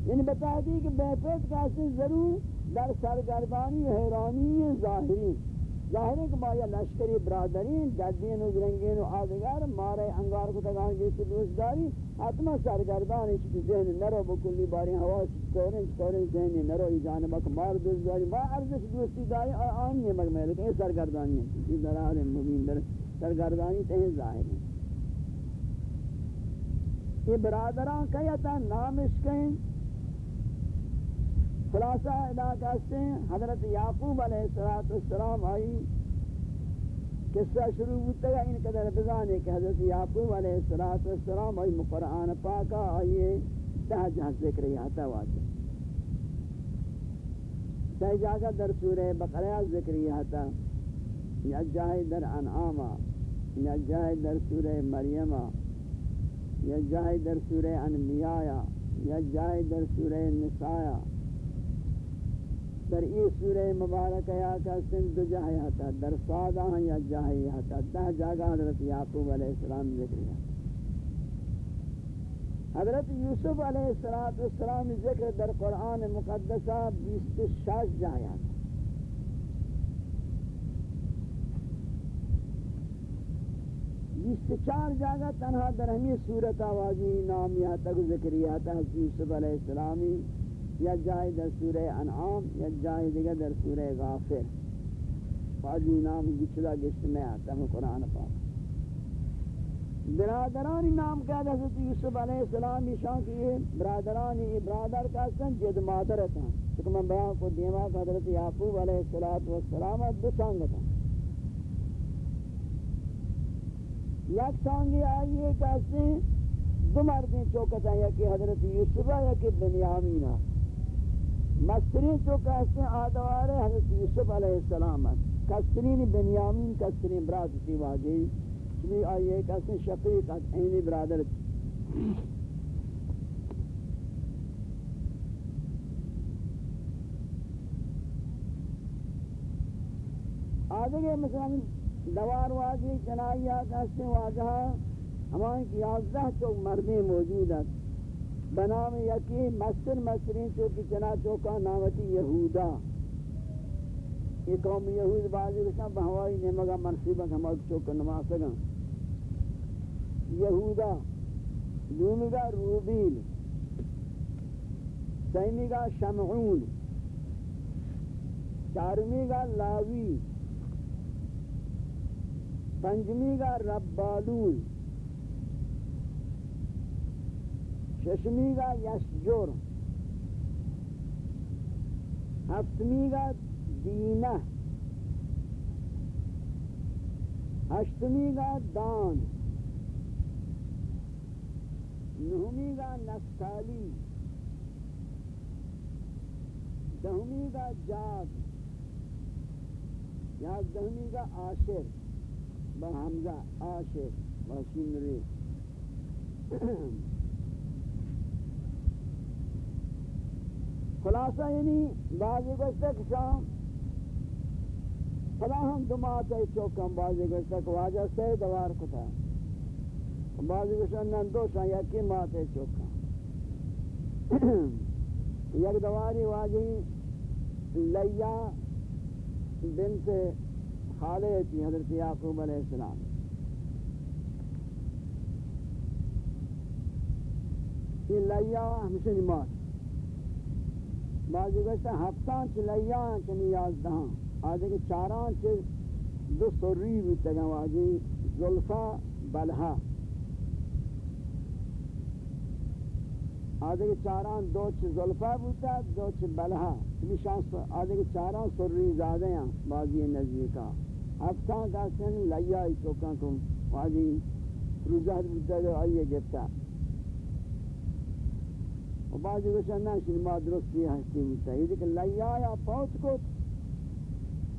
یعنی بتا دی کہ بہتر کیسے ضرور در سرگردانی حیرانی ظاہری ظاہر ہے کہ مایا لشکری برادرین جدین و گرنگین و آدگر مارے انگار کو تگان جیسے دوست داری حتما سرگردان ہے کہ ذہن نرو بکلی باری ہوا چکورن چکورن ذہن نرو، ای جانبا کہ مار دوست داری ما ارزش دوستی داری آن یہ مگمہ لیکن یہ سرگردانی ہے یہ درار مبین در سرگردانی تہیں ظاہر ہے۔ یہ برادران کہتا نامش کہیں خلاصہ ادا کرتے ہیں، حضرت یعقوب علیہ السلام آئی۔ قصہ شروع ہوتا ہے، ان قدر بزانے کہ حضرت یعقوب علیہ السلام آئی مقرآن پاکا آئیے تہ جہاں ذکر یہ آتا واجہ تہ جاگہ در سورہ بقرہ ذکر یہ یا جاہی در انعاما یا جاہی در سورہ مریمہ یا جاہی در سورہ انبیاء، یا جاہی در سورہ نساء در ای سورہ مبارک یا کا سن دو جاہی ہتا در سادہ یا جاہی ہتا دہ جاگہ حضرت یعقوب علیہ السلام ذکر ہے۔ حضرت یوسف علیہ السلام ذکر در قرآن مقدسہ بیست شاش جاہی ہتا بیست چار جاگہ تنہا در ہمی صورت آوازی نام یہاں تک ذکر ہے یوسف علیہ السلامی یا جائے در سورہ انعام، یا جائے دیگر در سورہ غافر. فاجی نام گچلا گشت میں آتا ہے قرآن پاک. برادرانی نام کہا حضرت یوسف علیہ السلام شان کی یہ برادرانی برادر کا سن جد مادر تھا تو میں بیان کو دیما کہ حضرت یعقوب علیہ السلام دو سانگ تھا یک سانگی آئیے کہتے ہیں دو مردیں چوکتا یا کہ حضرت یوسف یا کہ بنیامینہ مسترین تو کہتے ہیں آدوار حضرت یوسف علیہ السلام کسترین بنیامین کسترین براد سی واجی چلی آئیے کہتے ہیں شقیق اینی برادر۔ آدھگے مثلا دوار واجی چنائیہ کہتے ہیں واجہ۔ ہمارے یازدہ چوک مردیں موجود ہیں۔ بنام یکی مستر مسترین چوکی چنا چوکا نامتی یہودا یہ قوم یہود بازی کشن بہوائی نمگا منصیبہ ہم اک چوک نماز سگا یہودا دومگا روبیل سیمگا شمعون چارمی گا لاوی پنجمی گا ربالون. ششمی گا یشجر ہفتمی گا دینہ ہشتمی گا دان نہمی گا نفتالی دہمی گا جاد یازدہمی کا عاشر با حمزہ عاشر با سنری خلاصہ یعنی بعضی گوشتا کہ شام ہم دو ماتا ہی چوکم، بعضی گوشتا کہ واجہ سے دوار کتا بعضی گوشتا نن دو یکی ماتا ہی چوکم۔ یک دواری واجی لیا بنت خالہ تھی، حضرت یعقوب علیہ السلام۔ یہ لیا ہمشہ نماز۔ بعضی گوشتا ہفتان چھ لیا چنی یازدہاں آدھے کہ چاران چھ دو سری بیتا گا واجی ظلفہ بلہا۔ آدھے کہ چاران دو چھ ظلفہ بیتا دو چھ بلہا۔ چمی شانس آدھے کہ چاران سری زیادہ ہیں بازی نزدیکا ہفتان کا سن لیا ای چوکان کن۔ واجی، روزہ بیتا جو آئیے گفتا۔ و بعضی وشن ناشن ما درستی ہستی بیتا یہ دیکھ لیا یا پوت کو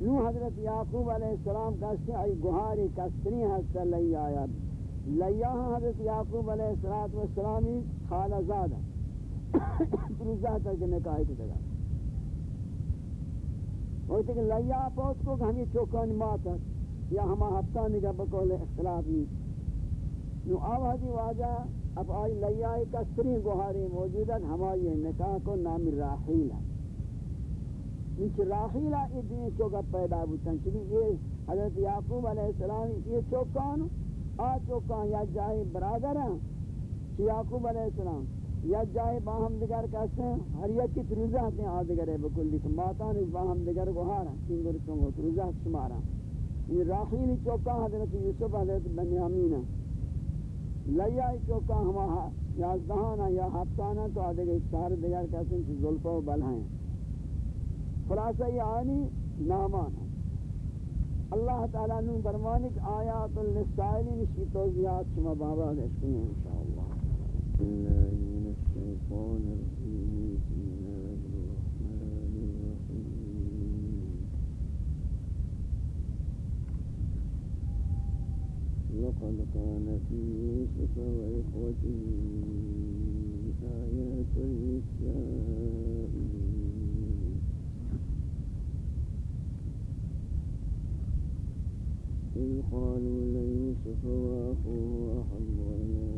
نو حضرت یعقوب علیہ السلام کہتے ہیں آئی گوھاری کستری ہستا لیا یا لیا حضرت یعقوب علیہ السلامی خالہ زادہ روزہ تک نکاہی کو دگا وہ کہ لیا پوت کو ہمیں چوکان ماتا یا ہما ہفتہ نگا بقول اختلافی نو آوازی واجہ اب آئی لیا کسری گوھاری موجود ہے ہماری نکاح کو نام راحیل ہے۔ نیچ راحیل ہے یہ دین چوکا پیدا بوتن چلی، یہ حضرت یعقوب علیہ السلام، یہ چوکان، آ چوکان یا جائے برادر ہیں۔ یعقوب علیہ السلام، یا جائے باہم دگر کہتے ہیں، ہر یک کی تروزہ ہیں آدھگر ہے، بکل دیکھ، ماتان اس باہم دگر گوھارا کنگر چونگو تروزہ شمارا یہ راحیل چوکان حضرت یوسف حضرت بنیامین ہے لیا چوکا ہما یازدہانا یا ہفتانا تو آدھے گئے چار دیگر کہتے ہیں کہ ظلفہ و بلہائیں خلاصہ یہ آنی نامانا اللہ تعالیٰ نے برمانک آیات النسائلین اس کی توضیحات شما بابا دیکھتے ہیں انشاءاللہ۔ اللہ من الشیطان الرجیم بسم اللہ الرحمن وقد كان في يوسف وإخوته آيات للسائلين إذ قالوا ليوسف وأخوه أحب إلى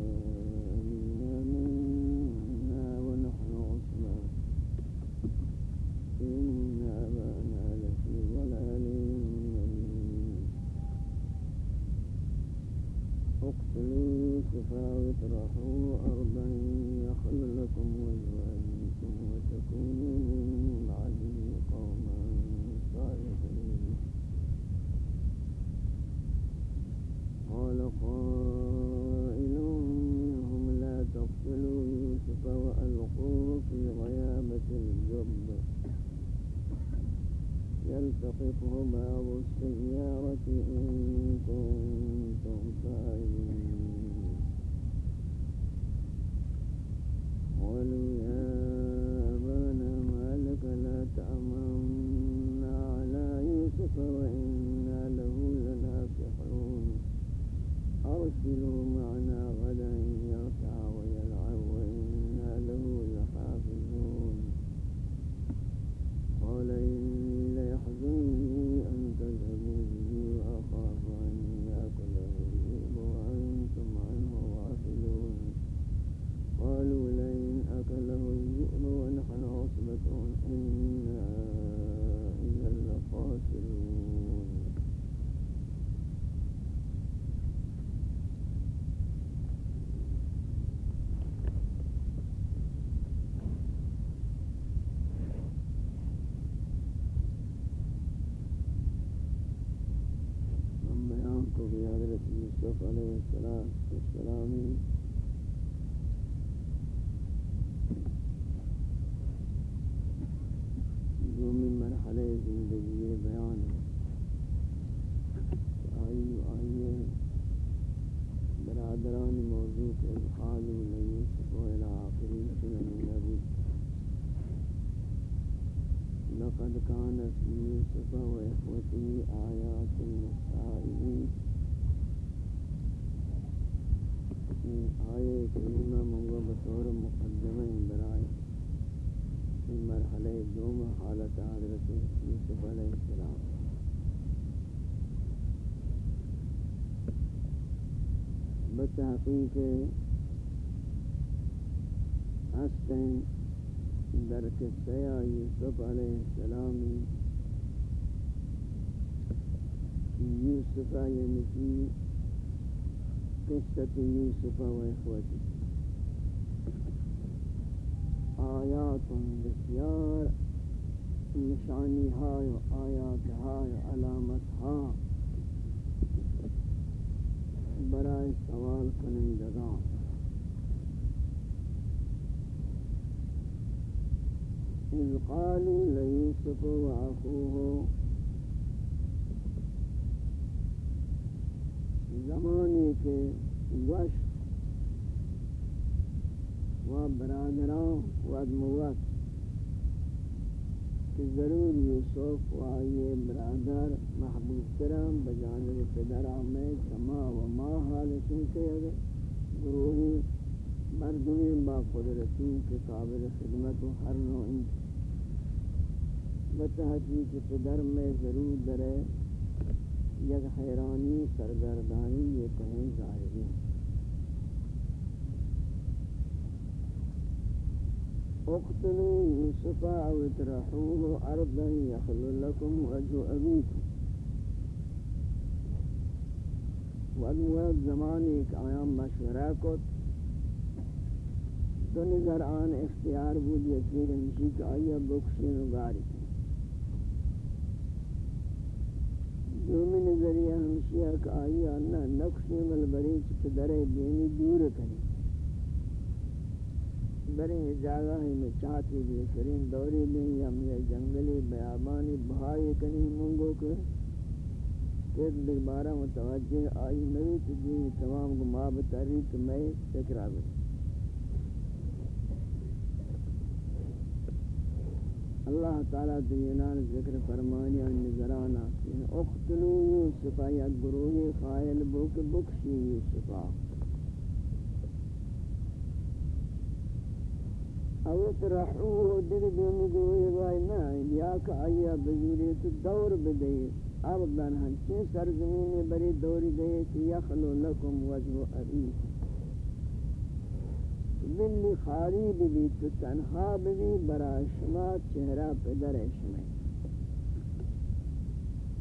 فاطرحوا أرضا يخل لكم ويعيكم وتكونوا من علیہ السلام دومی مرحلے زندگی بیان آئی آئیے برادران موضوع کے خالو لیوسف و الى سنن نبی لقد كانت يوسف وإخوته آيات للسائلين آئے کریمہ منگو بطور مقدمہ برائے مرحلہ دوم حالت حضرت یوسف علیہ السلام بتحقیق ہستیں در قصہ یوسف علیہ السلام یوسف یعنی کی قصة یوسف و اخوتی آیات بسیار نشانی های و آیات های علامت ها برای سوال کنندگان اذ قالوا ليوسف واخوه زمانی کے گوشت و برادران و ادموت کہ ضرور یوسف و آئیے برادر محبوب کرم بجانب پدر آمد کما و ما حالتوں سے گروہی مردمی با قدرتی کے قابل خدمت و ہر نوع بتحقیق پدر میں ضرور درے یک حیرانی سرگردانی یہ کہیں ظاہری اقتلوا يوسف أو اطرحوه أرضا يخل لكم وجه أبيكم. ودوات زمانی که آیام مشوره کد دو نظر آن اختیار بود یکی رمشی که آیا بکشین و گاری کن. دومی نظریه همشیه که آیا نه نکشین و البری چه پدر دینی دور کنیم. بریں جگہ ہی میں چاہتی بھی کریں دوری لیں یا میں جنگلی بیابانی بہائی کنی منگو کے ایک دوبارہ متوجہ آئی نوی تجیہ تمام گما بتاری کہ میں تکرا گئی اللہ تعالیٰ دینان ذکر فرمانی ان نظرانا اقتلو یوسفا یا گروہ خائل بک بکشی یوسفا او ترحوه دیگ دومی گوئی بائی نا یا کہ آیا بزوریت دور بدئی ارضاً ہنچے سرزمین بری دوری دے کہ یخلو لکم وجہ ابیکم بلی خالی بھی تو تنہا بھی برا شما چہرہ پدر شما.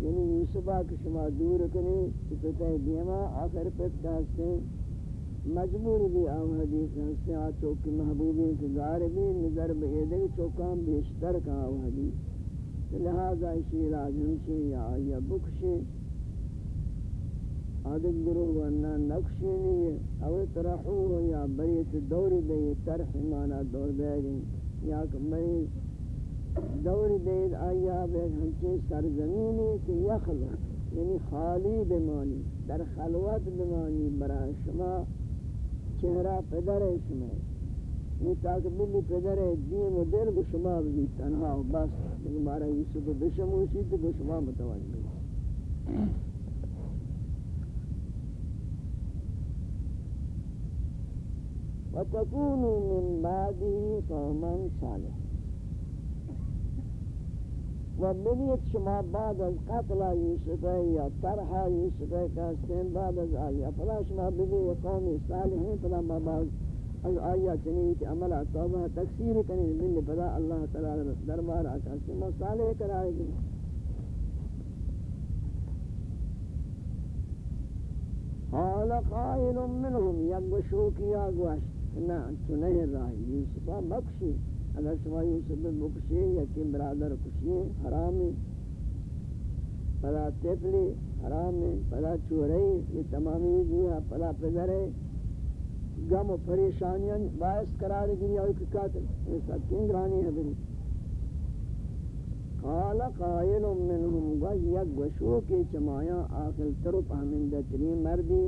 یعنی یوسفہ کہ شما دور کنی، تو تے دیما آخر پت کہتے ہیں مجبور بھی آو حدیث ہستے آ چوکی محبوبی کے گار بھی نظر بیدے چوکان بیشتر کا آو حدیث لہذا اسی راجم سے یا آیا بکشے آدھک گروہ ورنہ نقشی نہیں او ترحوه یا بریت دور دے ترح مانا دور دے یا بری دور دے آیا بے ہنچے سرزمینی کہ یخلق یعنی خالی بمانی، در خلوت بمانی برای شما چہرہ پدر ہے۔ شما یہ تاکہ بلی پدر ہے دیم و دل کو شما بھی تنہا و بس۔ لیکن مارا یوسف بشموشی تو کو شما متوجہ وتكونوا مِن بَعْدِهِ قَوْمًا صَالِحًا و بنیت شما بعد از قتل یوسف یا طرح یوسف سن بعد از آیا فلا شما بگی قوم صالحین فلا ما بعد از آیا چنیت عمل توبہ تکثیر کنی بن فلا اللہ تعالی دربار آکا شما صالح کرائے گی قال قائل منهم يغشوا كيا غش نا تنه راي يوسف بخشي اگر شما یوسف بکشی یا کہ برادر کشی حرامی پلا تفلی حرام ہے پلا چورئی یہ تمامی جیہا پلا پدرے غم و پریشانیاں باعث قرار گری اور قاتل۔ یہ سب کین گرانی ہے بری قال قائل منهم ويك وشو کے چمایا آخر طرف ہمندتری مردی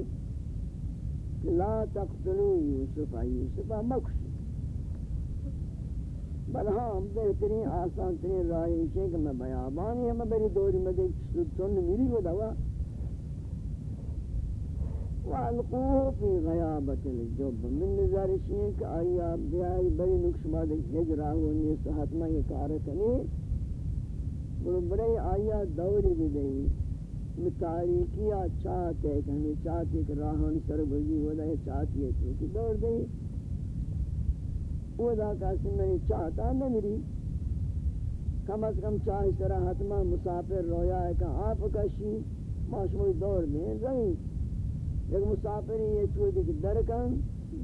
لا تقتلوا یوسف یوسف مکش بل ہاں بہترین، آسان ترین راہی ہے کہ میں بیابانی ہے میں بری دوری، میں دیکھ سن میری کو دوا۔ وَأَلْقُوهُ فِي غَيَابَةِ الْجُبِّ من نظارشی ہے کہ آئی آپ بیائی بری نقش بعد ہجرہ ہونی صحت میں یہ کارکنی برو برے آیا دوری بھی دئی میں تاریکیا چاہتے ہیں کہ ہمیں چاہتے ہیں کہ راہن سر بزی ہو دے چاہتی ہے چونکہ دور دئی وہ دا کہتے میں چاہتا نہ میری کم از کم چاہی سرا حتمہ مسافر رویا ہے کہ آپ کشی ماشموی دور دیں رہی ایک مسافری یہ چوہدی کہ درکن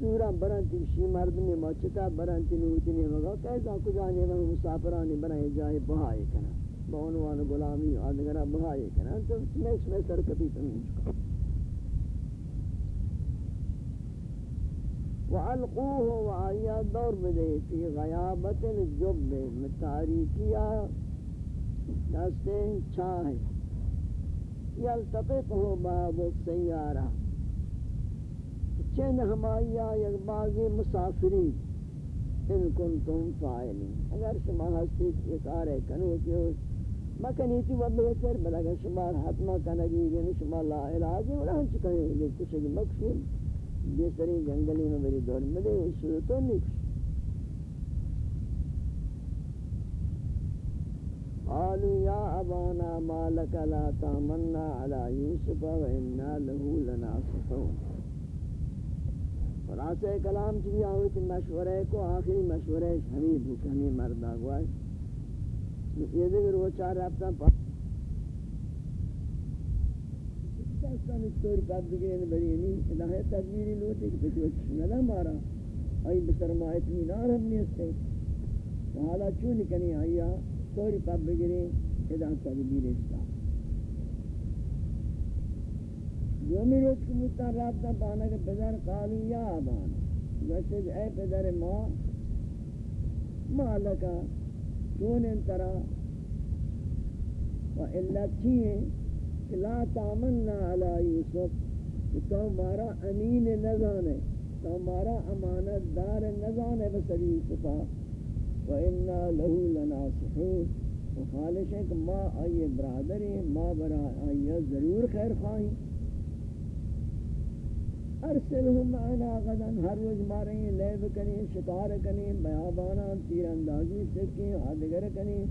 دورا برانتی شی مرد میں موچتا برانتی نوتی نہیں مگا، کیسا کجانے وہ مسافرانی برائے جائے بہائے کنا۔ بعنوان غلامی آدھگرہ بہائے کنا، تو نیکس میں سرکتی تمہیں چکا وَأَلْقُوهُ وَآيَا دور بدے فی غیابت الجب متاریکیا دستے چھاہے یلتقطه باب السیارہ چند ہمایا یک بعضی مسافری ان کنتم فائلین اگر شما ہستی اکار کنو کہ مکنی تی و بہتر، بلکہ شما حتمہ کنگی گی شما لا علاج ولا ہم چکنے لیے کچھ مقصود۔ بہترین جنگلی میں میری دور ملے شروع تو نہیں قالوا يا ابانا ما لك لا تمنا على يوسف وإنا له لناصحون۔ خلاصہ کلام کی آوت مشورے کو آخری مشورے ہمیں بھوک ہمیں مردہ گواہ یہ دیگر وہ چار رابطہ پا داستان اسطوری پاک بگرین یعنی برینی یعنی الہی تدبیری لوٹے کہ پچھو چشنگلہ مارا آئی بسرمایت مینار ہم نہیں استے حالا چون کنی آئی اسطوری پاک بگرین الہی تدبیر اسلام. یومی روز کی مستان رابطہ پانا کہ پدر قالو یا آبانا ویسے اے پدر ماں مالکا چون انترا و علت چیئے کہ لا تامننا علی یوسف. کہ تو مارا امین نظانے تو مارا امانت دار نظانے بسر یوسفا و انا لہو لناصحون. و خالش ہے کہ ما آئیے برادر ہیں، ما برا آئیے ضرور خیر خواہیں ارسلهم معنا غدا، ہر روز ماریں، لیب کنیں، شکار کنیں بیابانا تیر اندازی سکیں آدگر کنیں.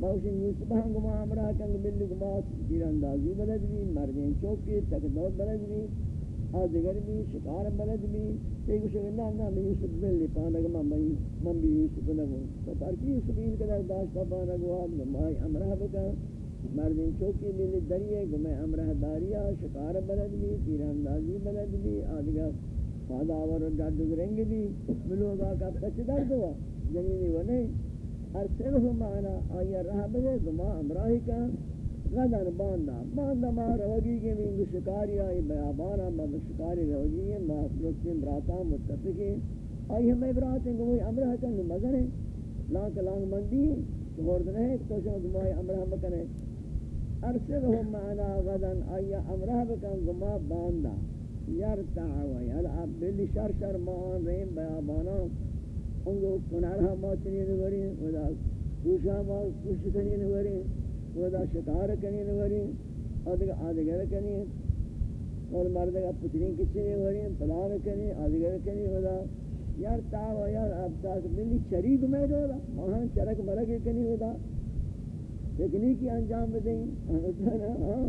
موشن یوسف ہنگ معامرہ کنگ بلی گما تیر اندازی بلد بھی مردین چوکی تک دو بلد بھی آدگر بھی شکار بلد بھی ایک شکر نا نا میں یوسف بلی پانک من بھی یوسف نگو تو پرکی یوسف این کدر داشتا پانک واد مائی امرہ بکا مردین چوکی ملی دریئے گمیں امرہ داریا، شکار بلد بھی تیر اندازی بلد بھی آدھگا فادا آور گرد گرنگ بھی ملوگا کا کچھ درد ہوا جنینی وہ نہیں ارسلہ مانا آیا رہا بلے گما امراہی کا غدر باندہ باندہ ما روگی کے بھی انگو شکاری آئی، بیابانا ما شکاری روگی ہے ما فلسطین براتا متفقی آئی ہمیں براتیں گو امرہ کنگ مزن ہے لانک لانگ مندی تو چھوڑ دنے تو شاید گمائی امرہ مکنے ارسلهم معنا غدا اي امره بكن گما باندا يرتع ويلعب بالشر شر ما رين بيابانا انگو کنارها ما چنین ورین ودا کوشا ما کوش کنین ورین ودا شکار کنین ورین آدھگر آدھگر کنین اور مردگا پترین کچنین ورین پلان کنین آدھگر کنین ودا یار تا و یار اب تاک ملی شریک میں دولا وہاں چرک مرک کنین ودا تکنیکی کی انجام بدیں ہاں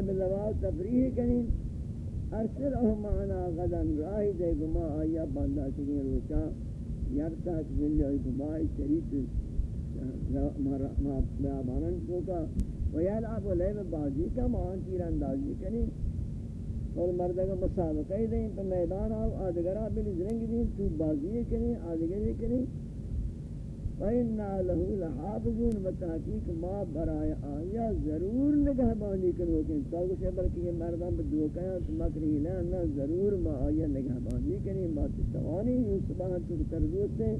بلواز ہاں۔ تفریح کریں ارسل اہم معنا غدن راہی دے گما آیا باندھا چکیں روچا یرتا چکیں جائے گما شریف بیابانن چوکا ویلعب لیم بازی کا مان تیر اندازی کریں اور مردگا مسابقہ دیں تو میدان آو آدگرہ بلی زرنگ دیں، تو بازی کریں آدگرہ کریں وَإِنَّا لَهُ لَحَافِظُونَ بتحقیق ما برائے آیا ضرور نگہبانی کرو کہ تو کچھ بلکہ یہ مردان بدو کہا تو مکری لے نہ ضرور ما آیا نگہبانی کریں، ما تشتوانی یوسف آن تو ترزوت سے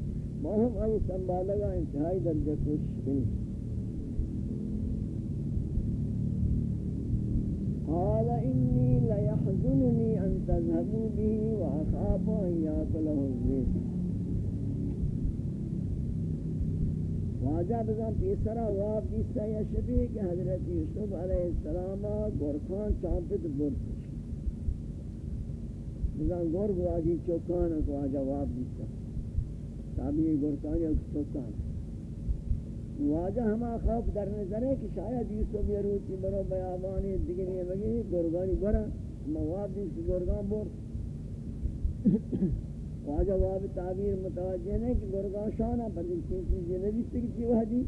ما ہم آئی سنبالگا انتہائی درجہ کوشش کریں۔ قال إني ليحزنني أن تذهبوا به وأخاف أن يأكله الذئب واجہ بزن پیسرا واب دیستا یا شبیه کہ حضرت یوسف علیہ السلام گورکان چامپت برکش بزن گورگ واجی چوکان کو واجہ واب دیستا تابعی گورکان یا چوکان. واجہ ہما خوف در نظر ہے کہ شاید یوسف یہ روچی برو بیابانی دیگری مگی گورگانی برا مواب دیست گورگان بر واجہ واب تعبیر متوجہ نہیں کہ گرگاں شانہ بلکہ پر چیز چیزیں نویستے کی وحدی۔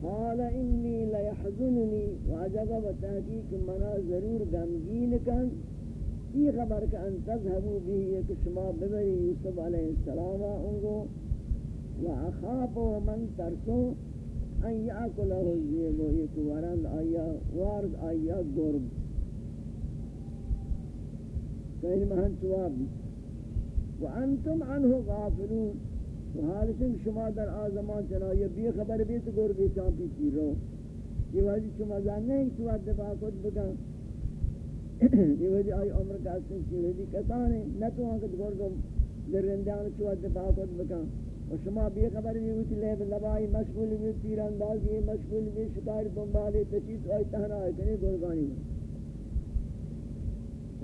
قال انی لیحزننی۔ واجہ کا بتحقیق منا ضرور غمگین کن۔ یہ خبر کہ ان تذهبوا به کہ شما ببری یوسف علیہ السلام انگو و اخاف من ترسو۔ ان یاکلہ الذئب یک ورند آیا، وارد آیا گرگ۔ کہیں مہن جواب وانتم عنه غافلون. وحالتن شما در آزمان چنا یہ بھی خبر بھی تو گور بھی چانپی چی رو. یہ وجہ شما جاننے ہیں تو دفاع خود بکا یہ وجہ آئی عمر کا سن چی وجہ کسانے نہ تو آنکہ گور کو در رندیان چو دفاع خود بکا و شما بھی خبر بھی ہوتی لے لبائی مشغول بھی تیر اندازی مشغول بھی شکار دنبالی تشید آئی تہنا آئی کنی گورگانی ہوئی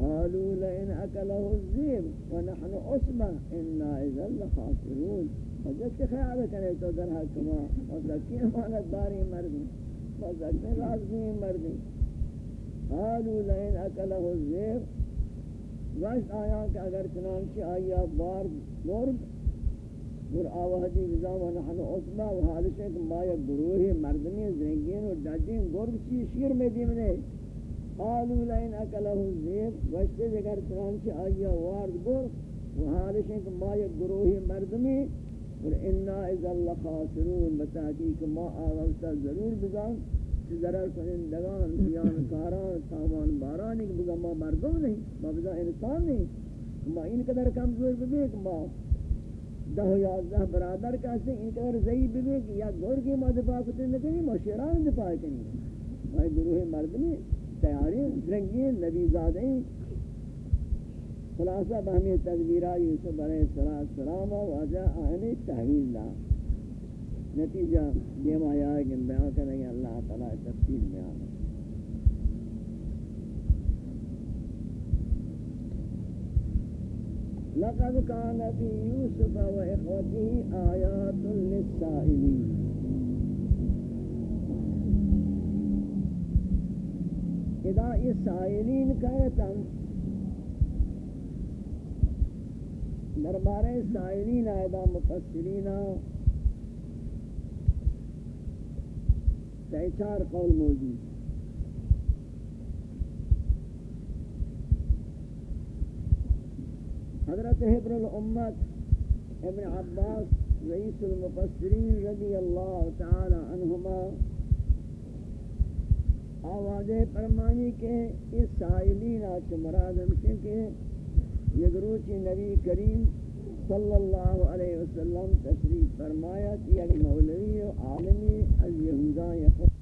قالوا لئن أكله الذئب ونحن أسمى إنا إذا لخاسرون. فجدت خیال کرے تو در حکما مزکی امانت داری مردی مزکی رازی مردی قالوا لئن أكله الذئب وشت آیا کہ اگر چنانچہ آیا بار مرد گر آوہدی وزام ونحن أسمى وحالش ایک مایا گروہی مردمی زنگین و ڈاجین گرگ چی شیر قالوا لئن اكله الذئب وشتے اگر چنانچہ آیا وارد گر و حالش کہ ما یک گروہ مردمی اور انا اذا لخاسرون بتحقیق ما آغلتا ضرور بزان کہ ضرر کنندگان بیان کاران سامان بارانی کہ بزا ما مردم نہیں ما بزا انسان نہیں ما ان قدر کمزور ببیک ما دہ یازدہ برادر کہتے ہیں ان قدر ضعیب ببیک یا گور کی ما دفاع کتے نکنی ما شیران دفاع کنی ما گروہ مردمی تیاری، رنگی نبی زادیں خلاصہ بہمی تدبیرہ یوسف علیہ السلام واجہ آئینی تحویل دا۔ نتیجہ دیم آیا ہے کہ بیان کریں گے اللہ تعالیٰ تفصیل میں آنا۔ لقد كان في يوسف وإخوته آيات للسائلين ادا یہ سائلین کہتن دربار سائلین ادا مفسرین چار قول موجود حضرت حبر الامت ابن عباس رئیس المفسرین رضی اللہ تعالی عنہما آوازے فرمانی کے اس سائلین آچ مراد ہمشن کہ یگروچی نبی کریم صلی اللہ علیہ وسلم تشریف فرمایا کہ یک مولوی و عالمی از یہودان یخص